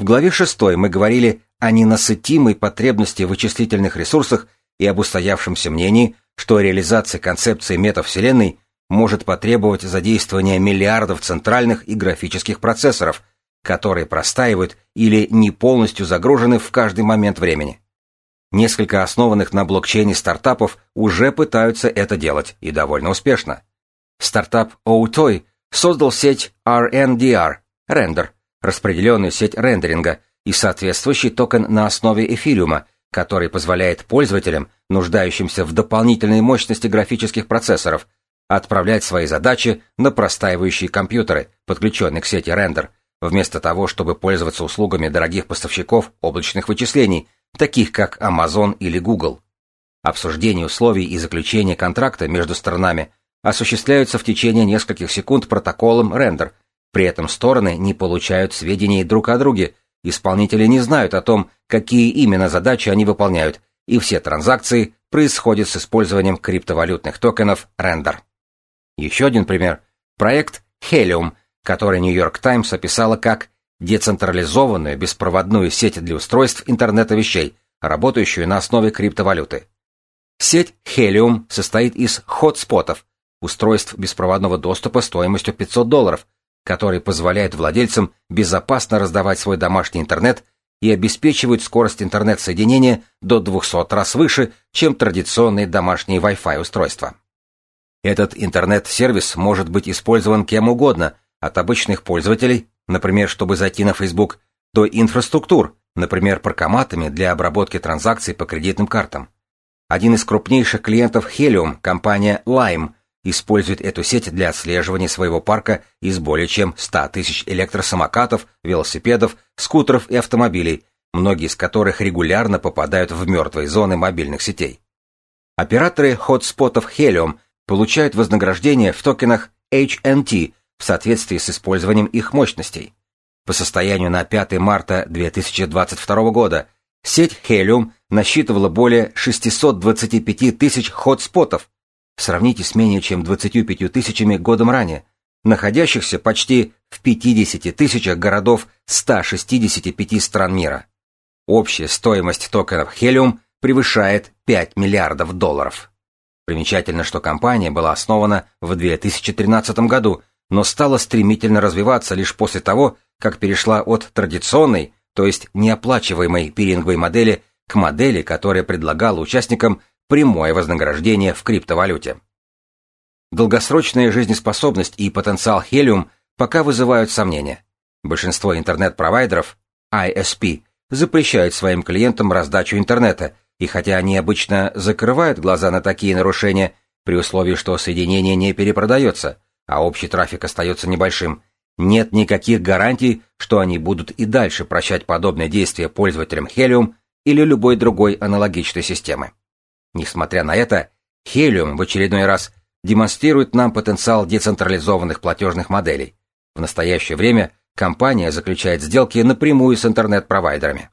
В главе 6 мы говорили о ненасытимой потребности в вычислительных ресурсах и об устоявшемся мнении, что реализация концепции метавселенной может потребовать задействования миллиардов центральных и графических процессоров, которые простаивают или не полностью загружены в каждый момент времени. Несколько основанных на блокчейне стартапов уже пытаются это делать, и довольно успешно. Стартап Outoy создал сеть RNDR, Render, распределенную сеть рендеринга, и соответствующий токен на основе эфириума, который позволяет пользователям, нуждающимся в дополнительной мощности графических процессоров, отправлять свои задачи на простаивающие компьютеры, подключенные к сети Render, вместо того, чтобы пользоваться услугами дорогих поставщиков облачных вычислений, таких как Amazon или Google. Обсуждение условий и заключение контракта между сторонами осуществляются в течение нескольких секунд протоколом Render, при этом стороны не получают сведений друг о друге, исполнители не знают о том, какие именно задачи они выполняют, и все транзакции происходят с использованием криптовалютных токенов Render. Еще один пример – проект Helium, который New York Times описала как децентрализованную беспроводную сеть для устройств интернета вещей, работающую на основе криптовалюты. Сеть Helium состоит из хотспотов, устройств беспроводного доступа стоимостью 500 долларов, которые позволяют владельцам безопасно раздавать свой домашний интернет и обеспечивают скорость интернет-соединения до 200 раз выше, чем традиционные домашние Wi-Fi устройства. Этот интернет-сервис может быть использован кем угодно, от обычных пользователей, например, чтобы зайти на Facebook, до инфраструктур, например, паркоматами для обработки транзакций по кредитным картам. Один из крупнейших клиентов Helium, компания Lime, использует эту сеть для отслеживания своего парка из более чем 100 тысяч электросамокатов, велосипедов, скутеров и автомобилей, многие из которых регулярно попадают в мертвые зоны мобильных сетей. Операторы хотспотов Helium получают вознаграждение в токенах HNT в соответствии с использованием их мощностей. По состоянию на 5 марта 2022 года сеть Helium насчитывала более 625 тысяч хотспотов, Сравните с менее чем 25 тысячами годом ранее, находящихся почти в 50 тысячах городов 165 стран мира. Общая стоимость токенов Helium превышает 5 миллиардов долларов. Примечательно, что компания была основана в 2013 году, но стала стремительно развиваться лишь после того, как перешла от традиционной, то есть неоплачиваемой пиринговой модели к модели, которая предлагала участникам прямое вознаграждение в криптовалюте. Долгосрочная жизнеспособность и потенциал Helium пока вызывают сомнения. Большинство интернет-провайдеров, ISP, запрещают своим клиентам раздачу интернета, и хотя они обычно закрывают глаза на такие нарушения, при условии, что соединение не перепродается, а общий трафик остается небольшим, нет никаких гарантий, что они будут и дальше прощать подобные действия пользователям Helium или любой другой аналогичной системы. Несмотря на это, Helium в очередной раз демонстрирует нам потенциал децентрализованных платежных моделей. В настоящее время компания заключает сделки напрямую с интернет-провайдерами.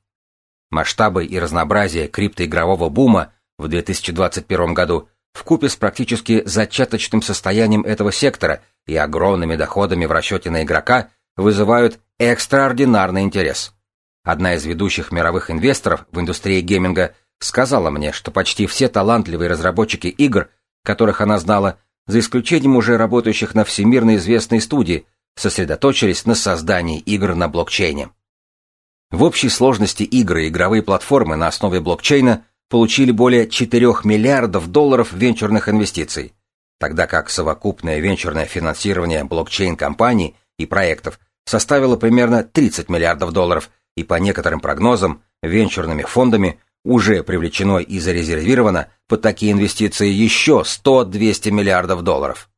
Масштабы и разнообразие криптоигрового бума в 2021 году вкупе с практически зачаточным состоянием этого сектора и огромными доходами в расчете на игрока вызывают экстраординарный интерес. Одна из ведущих мировых инвесторов в индустрии гейминга сказала мне, что почти все талантливые разработчики игр, которых она знала, за исключением уже работающих на всемирно известной студии, сосредоточились на создании игр на блокчейне. В общей сложности игры и игровые платформы на основе блокчейна получили более 4 миллиардов долларов венчурных инвестиций, тогда как совокупное венчурное финансирование блокчейн-компаний и проектов составило примерно 30 миллиардов долларов, и по некоторым прогнозам венчурными фондами уже привлечено и зарезервировано под такие инвестиции еще 100-200 миллиардов долларов.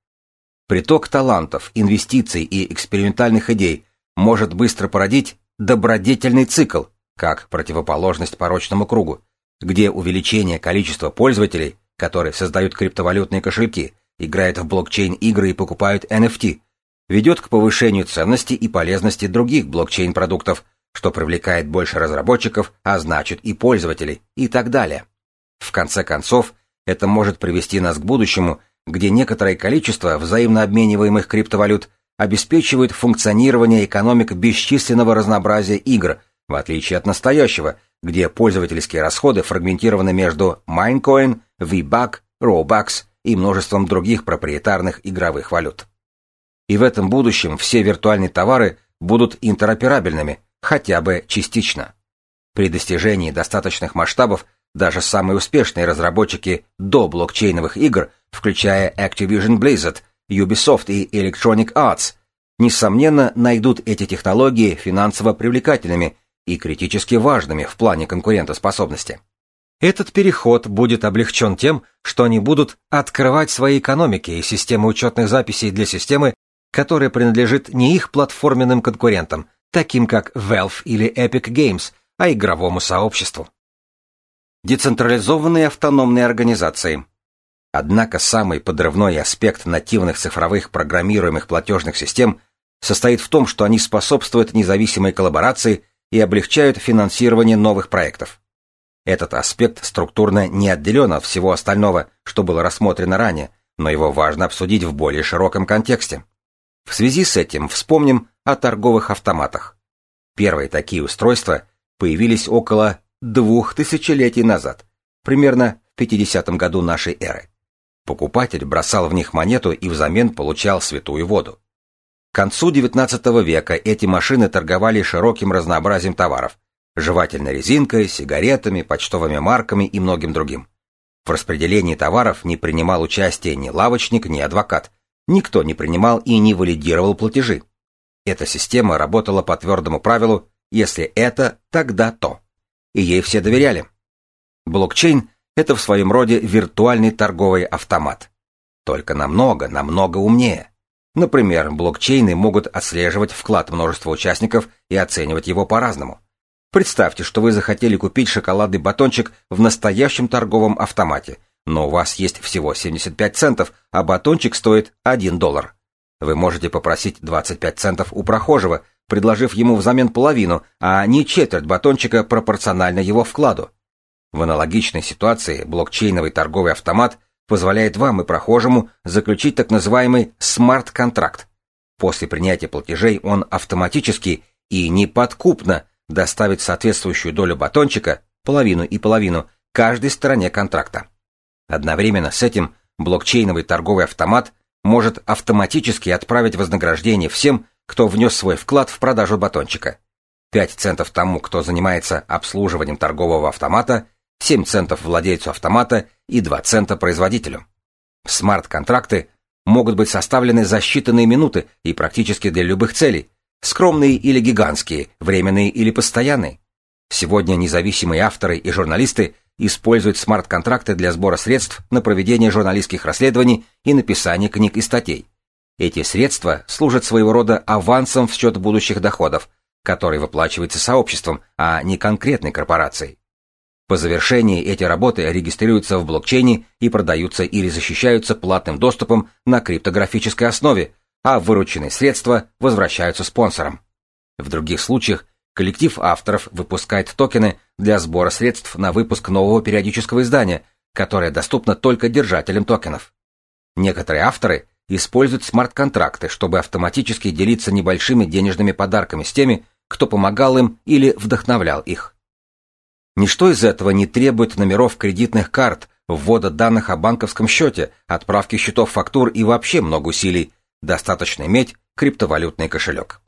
Приток талантов, инвестиций и экспериментальных идей может быстро породить добродетельный цикл, как противоположность порочному кругу, где увеличение количества пользователей, которые создают криптовалютные кошельки, играют в блокчейн-игры и покупают NFT, ведет к повышению ценности и полезности других блокчейн-продуктов, что привлекает больше разработчиков, а значит и пользователей, и так далее. В конце концов, это может привести нас к будущему, где некоторое количество взаимно обмениваемых криптовалют обеспечивает функционирование экономик бесчисленного разнообразия игр, в отличие от настоящего, где пользовательские расходы фрагментированы между Minecoin, VBuck, Robux и множеством других проприетарных игровых валют. И в этом будущем все виртуальные товары будут интероперабельными, хотя бы частично. При достижении достаточных масштабов даже самые успешные разработчики до блокчейновых игр, включая Activision Blizzard, Ubisoft и Electronic Arts, несомненно найдут эти технологии финансово привлекательными и критически важными в плане конкурентоспособности. Этот переход будет облегчен тем, что они будут открывать свои экономики и системы учетных записей для системы, которая принадлежит не их платформенным конкурентам, таким как Valve или Epic Games, а игровому сообществу. Децентрализованные автономные организации. Однако самый подрывной аспект нативных цифровых программируемых платежных систем состоит в том, что они способствуют независимой коллаборации и облегчают финансирование новых проектов. Этот аспект структурно не отделен от всего остального, что было рассмотрено ранее, но его важно обсудить в более широком контексте. В связи с этим вспомним о торговых автоматах. Первые такие устройства появились около двух тысячелетий назад, примерно в 50 году нашей эры. Покупатель бросал в них монету и взамен получал святую воду. К концу XIX века эти машины торговали широким разнообразием товаров, жевательной резинкой, сигаретами, почтовыми марками и многим другим. В распределении товаров не принимал участие ни лавочник, ни адвокат. Никто не принимал и не валидировал платежи. Эта система работала по твердому правилу «если это, тогда то». И ей все доверяли. Блокчейн — это в своем роде виртуальный торговый автомат. Только намного, намного умнее. Например, блокчейны могут отслеживать вклад множества участников и оценивать его по-разному. Представьте, что вы захотели купить шоколадный батончик в настоящем торговом автомате, но у вас есть всего 75 центов, а батончик стоит 1 доллар. Вы можете попросить 25 центов у прохожего, предложив ему взамен половину, а не четверть батончика пропорционально его вкладу. В аналогичной ситуации блокчейновый торговый автомат позволяет вам и прохожему заключить так называемый смарт-контракт. После принятия платежей он автоматически и неподкупно доставить соответствующую долю батончика, половину и половину, каждой стороне контракта. Одновременно с этим блокчейновый торговый автомат может автоматически отправить вознаграждение всем, кто внес свой вклад в продажу батончика. 5 центов тому, кто занимается обслуживанием торгового автомата, 7 центов владельцу автомата и 2 цента производителю. Смарт-контракты могут быть составлены за считанные минуты и практически для любых целей, Скромные или гигантские, временные или постоянные. Сегодня независимые авторы и журналисты используют смарт-контракты для сбора средств на проведение журналистских расследований и написание книг и статей. Эти средства служат своего рода авансом в счет будущих доходов, который выплачивается сообществом, а не конкретной корпорацией. По завершении эти работы регистрируются в блокчейне и продаются или защищаются платным доступом на криптографической основе, а вырученные средства возвращаются спонсорам. В других случаях коллектив авторов выпускает токены для сбора средств на выпуск нового периодического издания, которое доступно только держателям токенов. Некоторые авторы используют смарт-контракты, чтобы автоматически делиться небольшими денежными подарками с теми, кто помогал им или вдохновлял их. Ничто из этого не требует номеров кредитных карт, ввода данных о банковском счете, отправки счетов фактур и вообще много усилий. Достаточно иметь криптовалютный кошелек.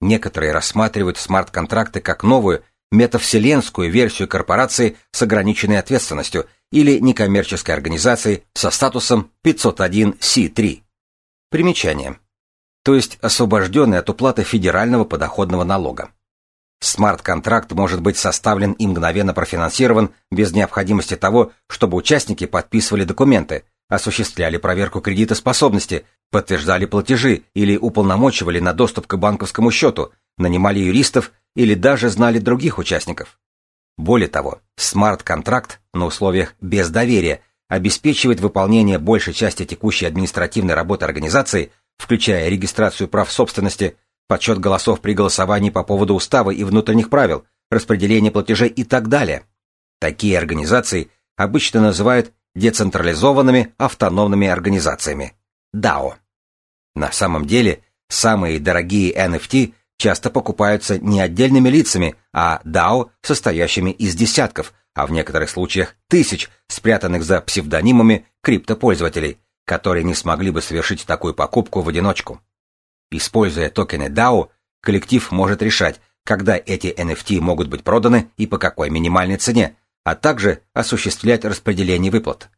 Некоторые рассматривают смарт-контракты как новую, метавселенскую версию корпорации с ограниченной ответственностью или некоммерческой организации со статусом 501c3. Примечание. То есть освобожденный от уплаты федерального подоходного налога. Смарт-контракт может быть составлен и мгновенно профинансирован без необходимости того, чтобы участники подписывали документы, осуществляли проверку кредитоспособности, подтверждали платежи или уполномочивали на доступ к банковскому счету, нанимали юристов или даже знали других участников. Более того, смарт-контракт на условиях без доверия обеспечивает выполнение большей части текущей административной работы организации, включая регистрацию прав собственности, подсчет голосов при голосовании по поводу устава и внутренних правил, распределение платежей и так далее. Такие организации обычно называют децентрализованными автономными организациями – DAO. На самом деле, самые дорогие NFT часто покупаются не отдельными лицами, а DAO, состоящими из десятков, а в некоторых случаях тысяч, спрятанных за псевдонимами криптопользователей, которые не смогли бы совершить такую покупку в одиночку. Используя токены DAO, коллектив может решать, когда эти NFT могут быть проданы и по какой минимальной цене, а также осуществлять распределение выплат.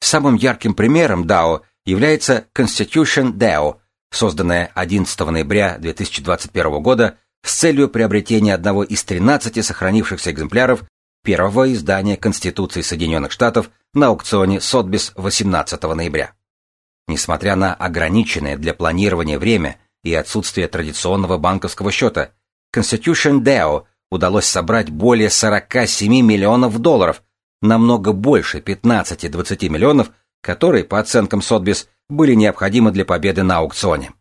Самым ярким примером DAO является Constitution DAO, созданная 11 ноября 2021 года с целью приобретения одного из 13 сохранившихся экземпляров первого издания Конституции Соединенных Штатов на аукционе Сотбис 18 ноября. Несмотря на ограниченное для планирования время и отсутствие традиционного банковского счета, Constitution DAO удалось собрать более 47 миллионов долларов, намного больше 15-20 миллионов, которые, по оценкам Сотбис, были необходимы для победы на аукционе.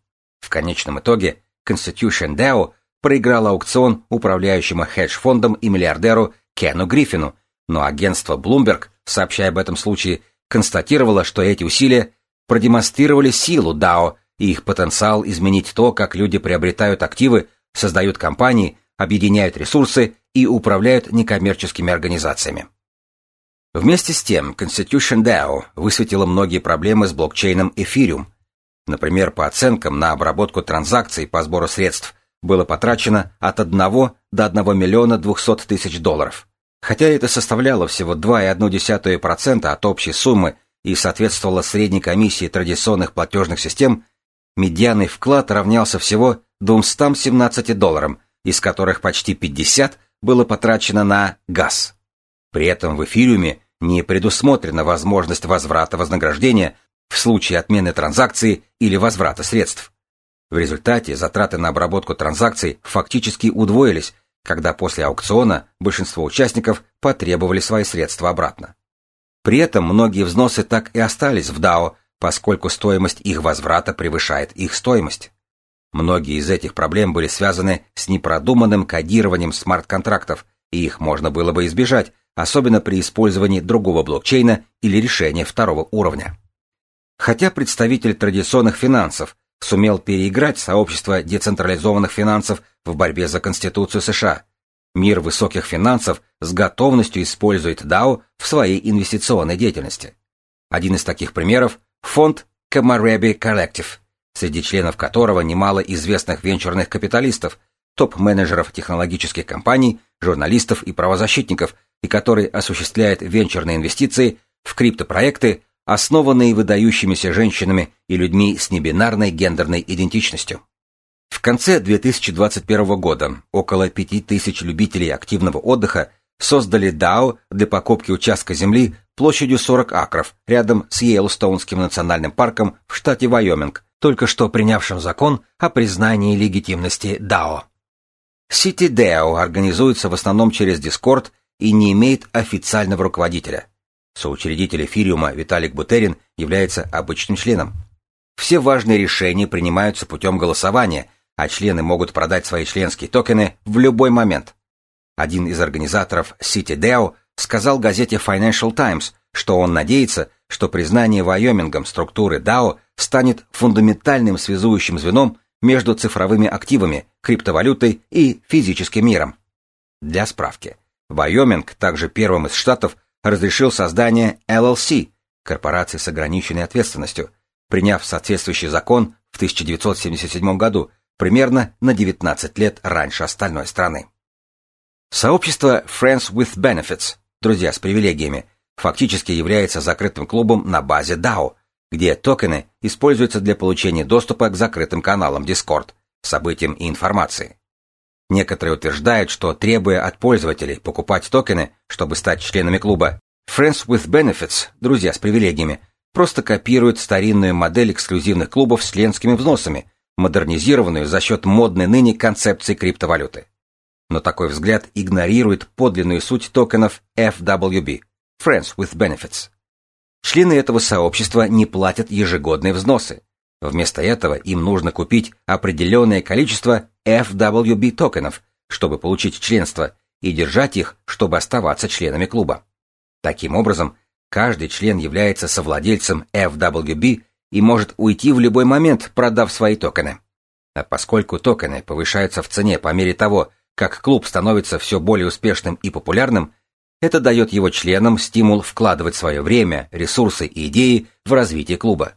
В конечном итоге Constitution DAO проиграл аукцион управляющему хедж-фондом и миллиардеру Кену Гриффину, но агентство Bloomberg, сообщая об этом случае, констатировало, что эти усилия продемонстрировали силу DAO и их потенциал изменить то, как люди приобретают активы, создают компании, объединяют ресурсы и управляют некоммерческими организациями. Вместе с тем, Constitution DAO высветила многие проблемы с блокчейном Ethereum. Например, по оценкам на обработку транзакций по сбору средств было потрачено от 1 до 1 миллиона 200 тысяч долларов. Хотя это составляло всего 2,1% от общей суммы и соответствовало средней комиссии традиционных платежных систем, медианный вклад равнялся всего 217 долларам, из которых почти 50 было потрачено на газ. При этом в эфириуме не предусмотрена возможность возврата вознаграждения в случае отмены транзакции или возврата средств. В результате затраты на обработку транзакций фактически удвоились, когда после аукциона большинство участников потребовали свои средства обратно. При этом многие взносы так и остались в DAO, поскольку стоимость их возврата превышает их стоимость. Многие из этих проблем были связаны с непродуманным кодированием смарт-контрактов, и их можно было бы избежать, особенно при использовании другого блокчейна или решения второго уровня. Хотя представитель традиционных финансов сумел переиграть сообщество децентрализованных финансов в борьбе за Конституцию США, Мир высоких финансов с готовностью использует DAO в своей инвестиционной деятельности. Один из таких примеров – фонд Kamarebi Collective, среди членов которого немало известных венчурных капиталистов, топ-менеджеров технологических компаний, журналистов и правозащитников, и который осуществляет венчурные инвестиции в криптопроекты, основанные выдающимися женщинами и людьми с небинарной гендерной идентичностью. В конце 2021 года около 5000 любителей активного отдыха создали DAO для покупки участка земли площадью 40 акров рядом с Йеллстоунским национальным парком в штате Вайоминг, только что принявшим закон о признании легитимности DAO. City DAO организуется в основном через Discord и не имеет официального руководителя. Соучредитель эфириума Виталик Бутерин является обычным членом. Все важные решения принимаются путем голосования, а члены могут продать свои членские токены в любой момент. Один из организаторов CityDAO сказал газете Financial Times, что он надеется, что признание Вайомингом структуры DAO станет фундаментальным связующим звеном между цифровыми активами, криптовалютой и физическим миром. Для справки, Вайоминг также первым из штатов разрешил создание LLC, корпорации с ограниченной ответственностью, приняв соответствующий закон в 1977 году, примерно на 19 лет раньше остальной страны. Сообщество Friends with Benefits, друзья с привилегиями, фактически является закрытым клубом на базе DAO, где токены используются для получения доступа к закрытым каналам Discord, событиям и информации. Некоторые утверждают, что требуя от пользователей покупать токены, чтобы стать членами клуба, Friends with Benefits, друзья с привилегиями, просто копируют старинную модель эксклюзивных клубов с членскими взносами, модернизированную за счет модной ныне концепции криптовалюты. Но такой взгляд игнорирует подлинную суть токенов FWB – Friends with Benefits. Члены этого сообщества не платят ежегодные взносы. Вместо этого им нужно купить определенное количество FWB токенов, чтобы получить членство, и держать их, чтобы оставаться членами клуба. Таким образом, каждый член является совладельцем FWB и может уйти в любой момент, продав свои токены. А поскольку токены повышаются в цене по мере того, как клуб становится все более успешным и популярным, это дает его членам стимул вкладывать свое время, ресурсы и идеи в развитие клуба.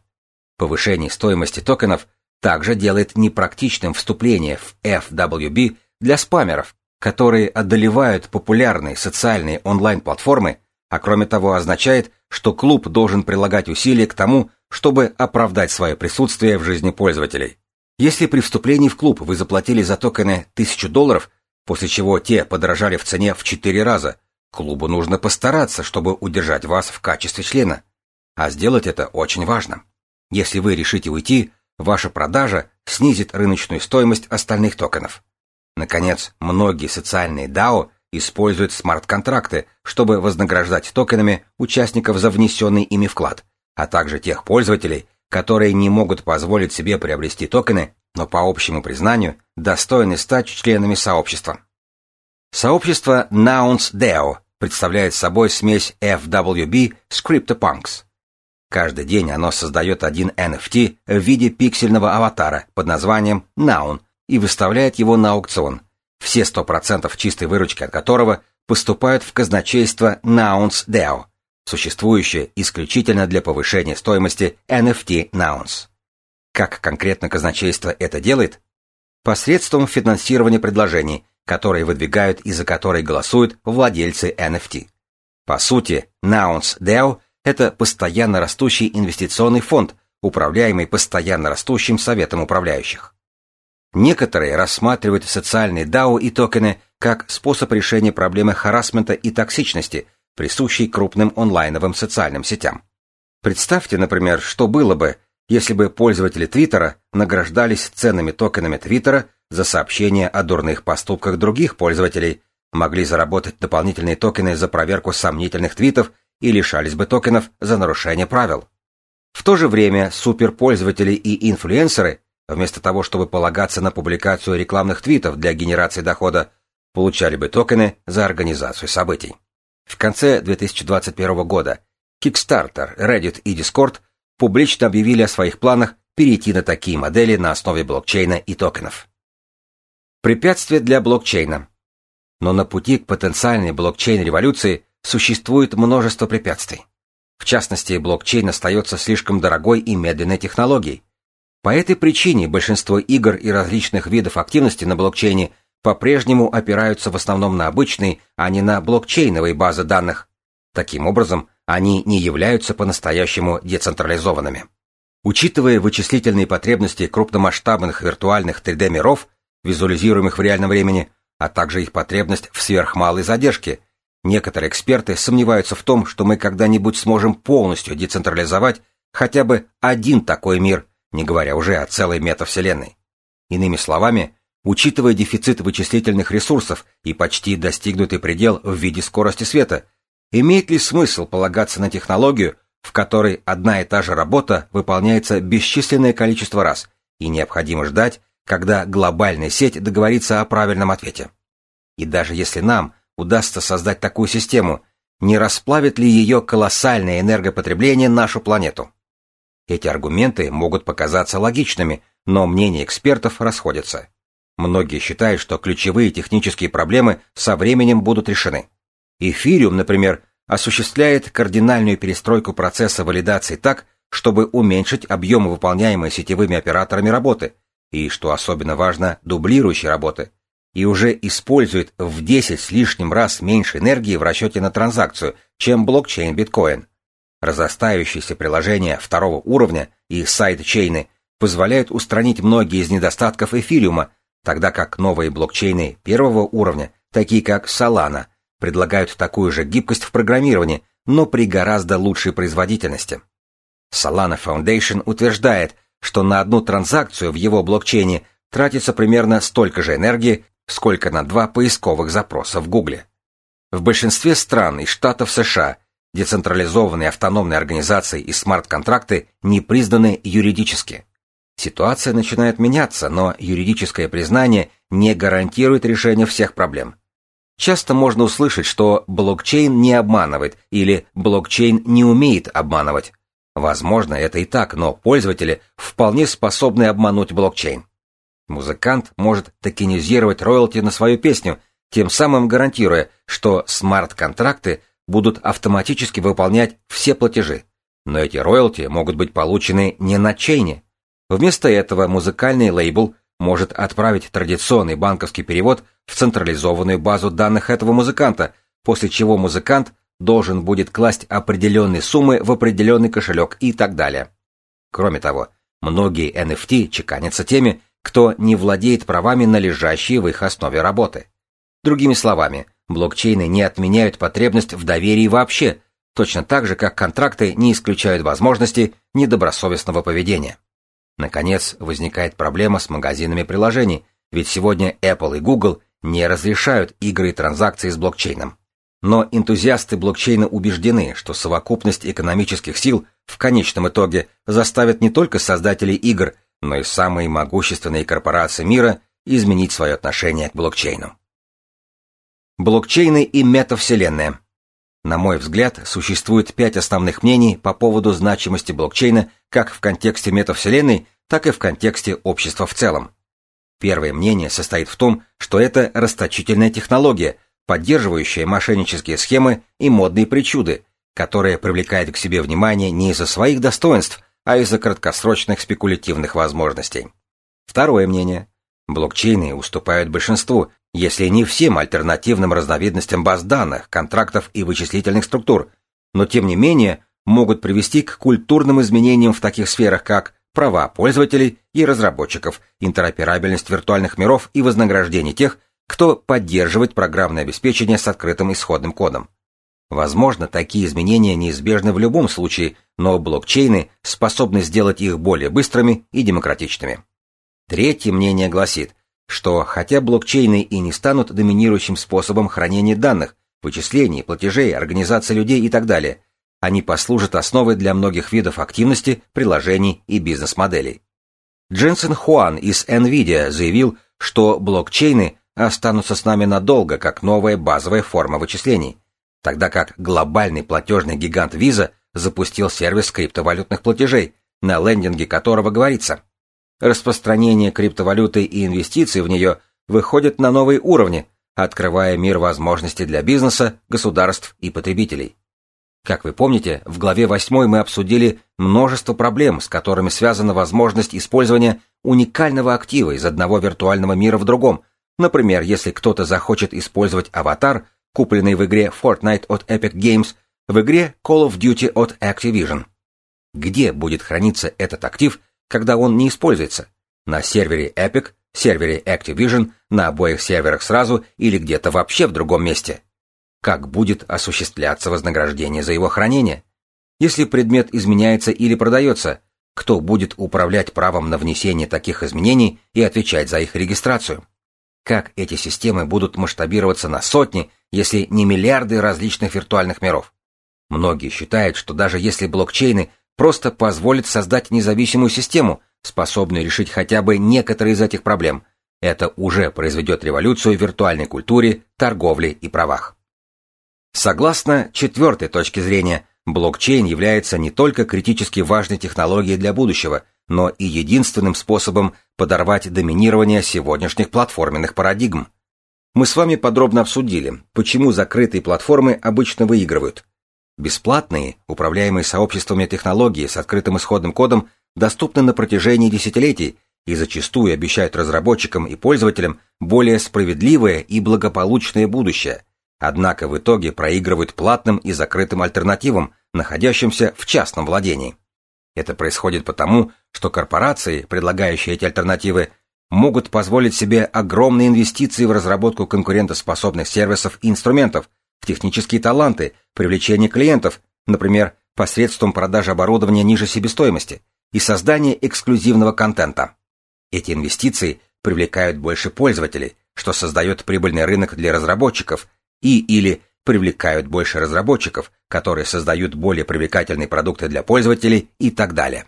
Повышение стоимости токенов также делает непрактичным вступление в FWB для спамеров, которые одолевают популярные социальные онлайн-платформы, а кроме того означает, что клуб должен прилагать усилия к тому, чтобы оправдать свое присутствие в жизни пользователей. Если при вступлении в клуб вы заплатили за токены 1000 долларов, после чего те подорожали в цене в 4 раза. Клубу нужно постараться, чтобы удержать вас в качестве члена. А сделать это очень важно. Если вы решите уйти, ваша продажа снизит рыночную стоимость остальных токенов. Наконец, многие социальные DAO используют смарт-контракты, чтобы вознаграждать токенами участников за внесенный ими вклад, а также тех пользователей, которые не могут позволить себе приобрести токены но по общему признанию достойны стать членами сообщества. Сообщество Nouns DAO представляет собой смесь FWB с CryptoPunks. Каждый день оно создает один NFT в виде пиксельного аватара под названием Noun и выставляет его на аукцион, все 100% чистой выручки от которого поступают в казначейство Nouns DAO, существующее исключительно для повышения стоимости NFT Nouns. Как конкретно казначейство это делает? Посредством финансирования предложений, которые выдвигают и за которые голосуют владельцы NFT. По сути, Nouns DAO – это постоянно растущий инвестиционный фонд, управляемый постоянно растущим советом управляющих. Некоторые рассматривают социальные DAO и токены как способ решения проблемы харасмента и токсичности, присущей крупным онлайновым социальным сетям. Представьте, например, что было бы, если бы пользователи Твиттера награждались ценными токенами Твиттера за сообщения о дурных поступках других пользователей, могли заработать дополнительные токены за проверку сомнительных твитов и лишались бы токенов за нарушение правил. В то же время суперпользователи и инфлюенсеры, вместо того, чтобы полагаться на публикацию рекламных твитов для генерации дохода, получали бы токены за организацию событий. В конце 2021 года Kickstarter, Reddit и Discord публично объявили о своих планах перейти на такие модели на основе блокчейна и токенов. Препятствия для блокчейна. Но на пути к потенциальной блокчейн-революции существует множество препятствий. В частности, блокчейн остается слишком дорогой и медленной технологией. По этой причине большинство игр и различных видов активности на блокчейне по-прежнему опираются в основном на обычные, а не на блокчейновые базы данных. Таким образом, они не являются по-настоящему децентрализованными. Учитывая вычислительные потребности крупномасштабных виртуальных 3D-миров, визуализируемых в реальном времени, а также их потребность в сверхмалой задержке, некоторые эксперты сомневаются в том, что мы когда-нибудь сможем полностью децентрализовать хотя бы один такой мир, не говоря уже о целой метавселенной. Иными словами, учитывая дефицит вычислительных ресурсов и почти достигнутый предел в виде скорости света – Имеет ли смысл полагаться на технологию, в которой одна и та же работа выполняется бесчисленное количество раз, и необходимо ждать, когда глобальная сеть договорится о правильном ответе? И даже если нам удастся создать такую систему, не расплавит ли ее колоссальное энергопотребление нашу планету? Эти аргументы могут показаться логичными, но мнения экспертов расходятся. Многие считают, что ключевые технические проблемы со временем будут решены. Эфириум, например, осуществляет кардинальную перестройку процесса валидации так, чтобы уменьшить объемы выполняемой сетевыми операторами работы, и, что особенно важно, дублирующей работы, и уже использует в 10 с лишним раз меньше энергии в расчете на транзакцию, чем блокчейн биткоин. Разостающиеся приложения второго уровня и сайт-чейны позволяют устранить многие из недостатков эфириума, тогда как новые блокчейны первого уровня, такие как Solana, предлагают такую же гибкость в программировании, но при гораздо лучшей производительности. Solana Foundation утверждает, что на одну транзакцию в его блокчейне тратится примерно столько же энергии, сколько на два поисковых запроса в Гугле. В большинстве стран и штатов США децентрализованные автономные организации и смарт-контракты не признаны юридически. Ситуация начинает меняться, но юридическое признание не гарантирует решение всех проблем. Часто можно услышать, что блокчейн не обманывает или блокчейн не умеет обманывать. Возможно, это и так, но пользователи вполне способны обмануть блокчейн. Музыкант может токенизировать роялти на свою песню, тем самым гарантируя, что смарт-контракты будут автоматически выполнять все платежи. Но эти роялти могут быть получены не на чейне. Вместо этого музыкальный лейбл может отправить традиционный банковский перевод в централизованную базу данных этого музыканта, после чего музыкант должен будет класть определенные суммы в определенный кошелек и так далее. Кроме того, многие NFT чеканятся теми, кто не владеет правами на лежащие в их основе работы. Другими словами, блокчейны не отменяют потребность в доверии вообще, точно так же, как контракты не исключают возможности недобросовестного поведения. Наконец, возникает проблема с магазинами приложений, ведь сегодня Apple и Google не разрешают игры и транзакции с блокчейном. Но энтузиасты блокчейна убеждены, что совокупность экономических сил в конечном итоге заставит не только создателей игр, но и самые могущественные корпорации мира изменить свое отношение к блокчейну. Блокчейны и метавселенная. На мой взгляд, существует пять основных мнений по поводу значимости блокчейна как в контексте метавселенной, так и в контексте общества в целом. Первое мнение состоит в том, что это расточительная технология, поддерживающая мошеннические схемы и модные причуды, которая привлекает к себе внимание не из-за своих достоинств, а из-за краткосрочных спекулятивных возможностей. Второе мнение. Блокчейны уступают большинству, если не всем альтернативным разновидностям баз данных, контрактов и вычислительных структур, но тем не менее могут привести к культурным изменениям в таких сферах, как права пользователей и разработчиков, интероперабельность виртуальных миров и вознаграждение тех, кто поддерживает программное обеспечение с открытым исходным кодом. Возможно, такие изменения неизбежны в любом случае, но блокчейны способны сделать их более быстрыми и демократичными. Третье мнение гласит, что хотя блокчейны и не станут доминирующим способом хранения данных, вычислений, платежей, организации людей и так далее, они послужат основой для многих видов активности, приложений и бизнес-моделей. Дженсен Хуан из NVIDIA заявил, что блокчейны останутся с нами надолго как новая базовая форма вычислений, тогда как глобальный платежный гигант Visa запустил сервис криптовалютных платежей, на лендинге которого говорится Распространение криптовалюты и инвестиций в нее выходят на новые уровни, открывая мир возможностей для бизнеса, государств и потребителей. Как вы помните, в главе 8 мы обсудили множество проблем, с которыми связана возможность использования уникального актива из одного виртуального мира в другом. Например, если кто-то захочет использовать аватар, купленный в игре Fortnite от Epic Games, в игре Call of Duty от Activision. Где будет храниться этот актив, когда он не используется? На сервере Epic, сервере Activision, на обоих серверах сразу или где-то вообще в другом месте? Как будет осуществляться вознаграждение за его хранение? Если предмет изменяется или продается, кто будет управлять правом на внесение таких изменений и отвечать за их регистрацию? Как эти системы будут масштабироваться на сотни, если не миллиарды различных виртуальных миров? Многие считают, что даже если блокчейны просто позволят создать независимую систему, способную решить хотя бы некоторые из этих проблем, это уже произведет революцию в виртуальной культуре, торговле и правах. Согласно четвертой точке зрения, блокчейн является не только критически важной технологией для будущего, но и единственным способом подорвать доминирование сегодняшних платформенных парадигм. Мы с вами подробно обсудили, почему закрытые платформы обычно выигрывают. Бесплатные, управляемые сообществами технологии с открытым исходным кодом доступны на протяжении десятилетий и зачастую обещают разработчикам и пользователям более справедливое и благополучное будущее, однако в итоге проигрывают платным и закрытым альтернативам, находящимся в частном владении. Это происходит потому, что корпорации, предлагающие эти альтернативы, могут позволить себе огромные инвестиции в разработку конкурентоспособных сервисов и инструментов, в технические таланты, привлечение клиентов, например, посредством продажи оборудования ниже себестоимости, и создания эксклюзивного контента. Эти инвестиции привлекают больше пользователей, что создает прибыльный рынок для разработчиков, и или привлекают больше разработчиков, которые создают более привлекательные продукты для пользователей и так далее.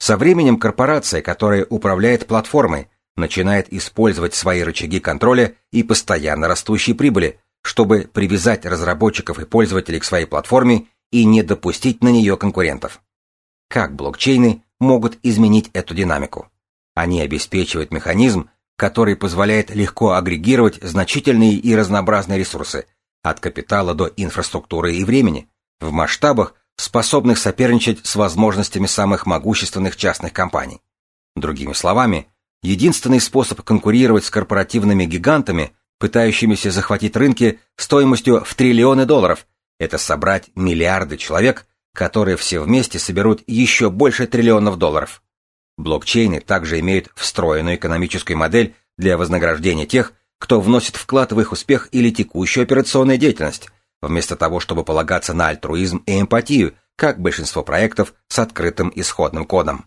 Со временем корпорация, которая управляет платформой, начинает использовать свои рычаги контроля и постоянно растущей прибыли, чтобы привязать разработчиков и пользователей к своей платформе и не допустить на нее конкурентов. Как блокчейны могут изменить эту динамику? Они обеспечивают механизм, который позволяет легко агрегировать значительные и разнообразные ресурсы, от капитала до инфраструктуры и времени, в масштабах, способных соперничать с возможностями самых могущественных частных компаний. Другими словами, единственный способ конкурировать с корпоративными гигантами, пытающимися захватить рынки стоимостью в триллионы долларов, это собрать миллиарды человек которые все вместе соберут еще больше триллионов долларов. Блокчейны также имеют встроенную экономическую модель для вознаграждения тех, кто вносит вклад в их успех или текущую операционную деятельность, вместо того, чтобы полагаться на альтруизм и эмпатию, как большинство проектов с открытым исходным кодом.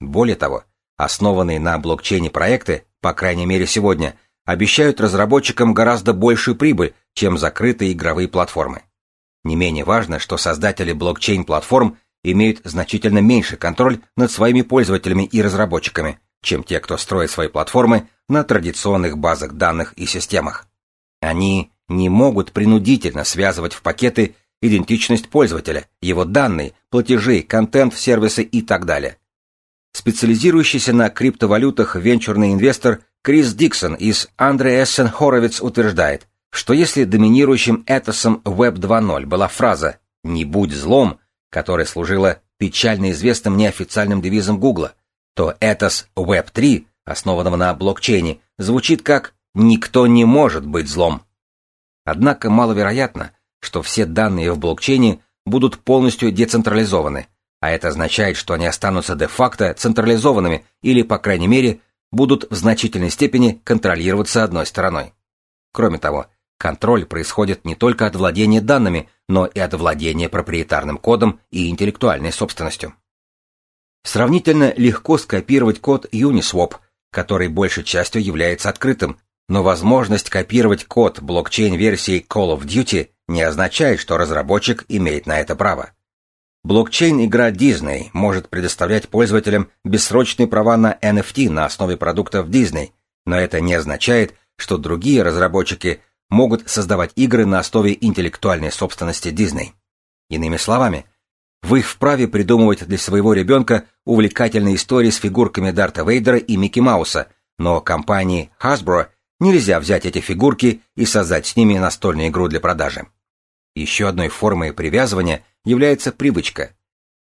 Более того, основанные на блокчейне проекты, по крайней мере сегодня, обещают разработчикам гораздо большую прибыль, чем закрытые игровые платформы. Не менее важно, что создатели блокчейн-платформ имеют значительно меньший контроль над своими пользователями и разработчиками, чем те, кто строит свои платформы на традиционных базах данных и системах. Они не могут принудительно связывать в пакеты идентичность пользователя, его данные, платежи, контент, сервисы и так далее. Специализирующийся на криптовалютах венчурный инвестор Крис Диксон из Андре Эссен Хоровиц утверждает, что если доминирующим этосом Web 2.0 была фраза «не будь злом», которая служила печально известным неофициальным девизом Гугла, то этос Web 3, основанного на блокчейне, звучит как «никто не может быть злом». Однако маловероятно, что все данные в блокчейне будут полностью децентрализованы, а это означает, что они останутся де-факто централизованными или, по крайней мере, будут в значительной степени контролироваться одной стороной. Кроме того, Контроль происходит не только от владения данными, но и от владения проприетарным кодом и интеллектуальной собственностью. Сравнительно легко скопировать код Uniswap, который большей частью является открытым, но возможность копировать код блокчейн-версии Call of Duty не означает, что разработчик имеет на это право. Блокчейн-игра Disney может предоставлять пользователям бессрочные права на NFT на основе продуктов Disney, но это не означает, что другие разработчики могут создавать игры на основе интеллектуальной собственности Disney. Иными словами, вы вправе придумывать для своего ребенка увлекательные истории с фигурками Дарта Вейдера и Микки Мауса, но компании Hasbro нельзя взять эти фигурки и создать с ними настольную игру для продажи. Еще одной формой привязывания является привычка.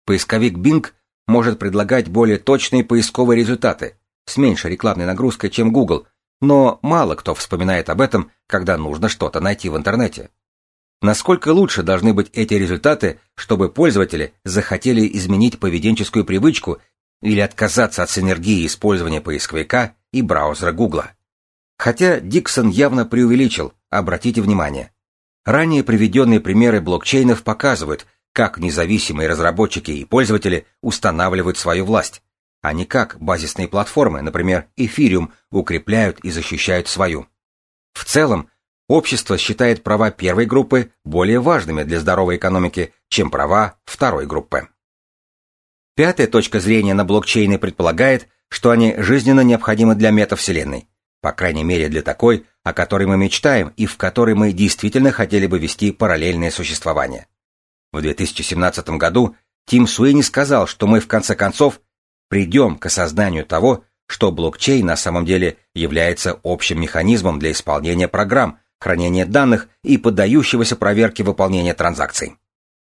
Поисковик Bing может предлагать более точные поисковые результаты, с меньшей рекламной нагрузкой, чем Google, но мало кто вспоминает об этом, когда нужно что-то найти в интернете. Насколько лучше должны быть эти результаты, чтобы пользователи захотели изменить поведенческую привычку или отказаться от синергии использования поисковика и браузера Google. Хотя Диксон явно преувеличил, обратите внимание. Ранее приведенные примеры блокчейнов показывают, как независимые разработчики и пользователи устанавливают свою власть, а не как базисные платформы, например, Ethereum, укрепляют и защищают свою. В целом, общество считает права первой группы более важными для здоровой экономики, чем права второй группы. Пятая точка зрения на блокчейны предполагает, что они жизненно необходимы для метавселенной, по крайней мере для такой, о которой мы мечтаем и в которой мы действительно хотели бы вести параллельное существование. В 2017 году Тим Суэни сказал, что мы в конце концов придем к осознанию того, что блокчейн на самом деле является общим механизмом для исполнения программ, хранения данных и поддающегося проверке выполнения транзакций.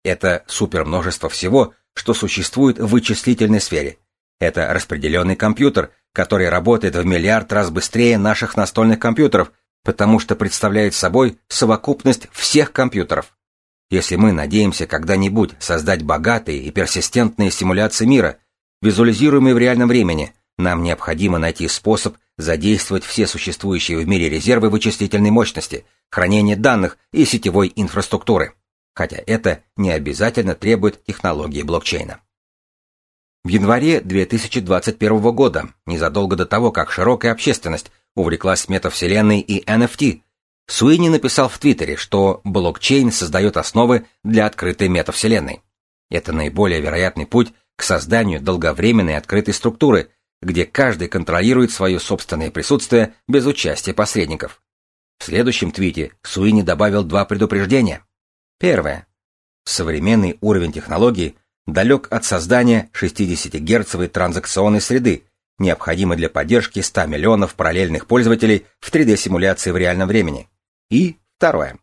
Это супермножество всего, что существует в вычислительной сфере. Это распределенный компьютер, который работает в миллиард раз быстрее наших настольных компьютеров, потому что представляет собой совокупность всех компьютеров. Если мы надеемся когда-нибудь создать богатые и персистентные симуляции мира, визуализируемые в реальном времени, нам необходимо найти способ задействовать все существующие в мире резервы вычислительной мощности, хранения данных и сетевой инфраструктуры. Хотя это не обязательно требует технологии блокчейна. В январе 2021 года, незадолго до того, как широкая общественность увлеклась метавселенной и NFT, Суини написал в Твиттере, что блокчейн создает основы для открытой метавселенной. Это наиболее вероятный путь к созданию долговременной открытой структуры, где каждый контролирует свое собственное присутствие без участия посредников. В следующем твите Суини добавил два предупреждения. Первое. Современный уровень технологий далек от создания 60-герцовой транзакционной среды, необходимой для поддержки 100 миллионов параллельных пользователей в 3D-симуляции в реальном времени. И второе.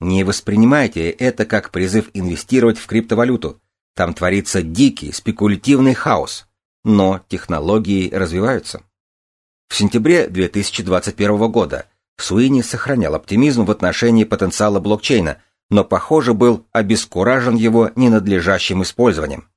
Не воспринимайте это как призыв инвестировать в криптовалюту. Там творится дикий, спекулятивный хаос. Но технологии развиваются. В сентябре 2021 года Суини сохранял оптимизм в отношении потенциала блокчейна, но, похоже, был обескуражен его ненадлежащим использованием.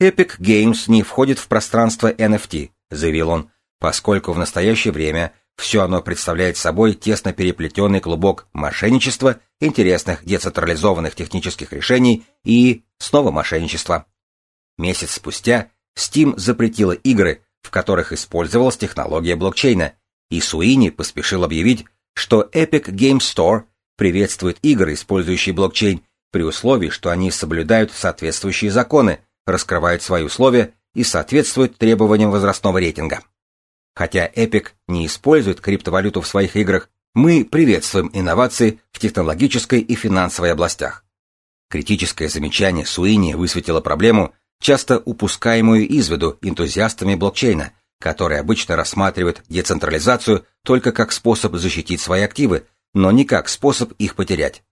Epic Games не входит в пространство NFT, заявил он, поскольку в настоящее время все оно представляет собой тесно переплетенный клубок мошенничества, интересных децентрализованных технических решений и снова мошенничества. Месяц спустя Steam запретила игры, в которых использовалась технология блокчейна, и Суини поспешил объявить, что Epic Game Store приветствует игры, использующие блокчейн, при условии, что они соблюдают соответствующие законы, раскрывают свои условия и соответствуют требованиям возрастного рейтинга. Хотя Epic не использует криптовалюту в своих играх, мы приветствуем инновации в технологической и финансовой областях. Критическое замечание Суини высветило проблему, часто упускаемую из виду энтузиастами блокчейна, которые обычно рассматривают децентрализацию только как способ защитить свои активы, но не как способ их потерять.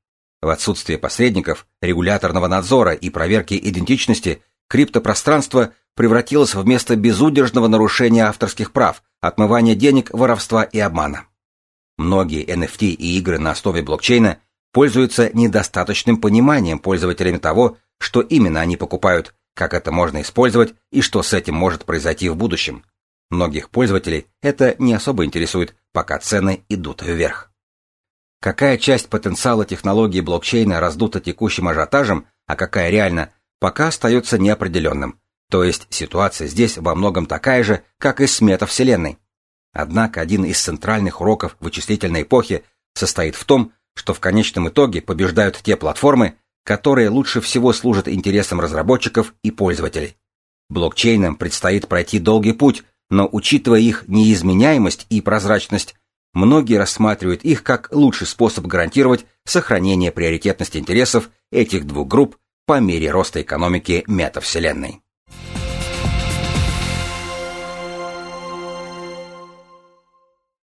В отсутствие посредников, регуляторного надзора и проверки идентичности, криптопространство превратилось в место безудержного нарушения авторских прав, отмывания денег, воровства и обмана. Многие NFT и игры на основе блокчейна пользуются недостаточным пониманием пользователями того, что именно они покупают, как это можно использовать и что с этим может произойти в будущем. Многих пользователей это не особо интересует, пока цены идут вверх. Какая часть потенциала технологии блокчейна раздута текущим ажиотажем, а какая реально, пока остается неопределенным, то есть ситуация здесь во многом такая же, как и с метавселенной. Однако один из центральных уроков вычислительной эпохи состоит в том, что в конечном итоге побеждают те платформы, которые лучше всего служат интересам разработчиков и пользователей. Блокчейнам предстоит пройти долгий путь, но учитывая их неизменяемость и прозрачность, многие рассматривают их как лучший способ гарантировать сохранение приоритетности интересов этих двух групп по мере роста экономики метавселенной.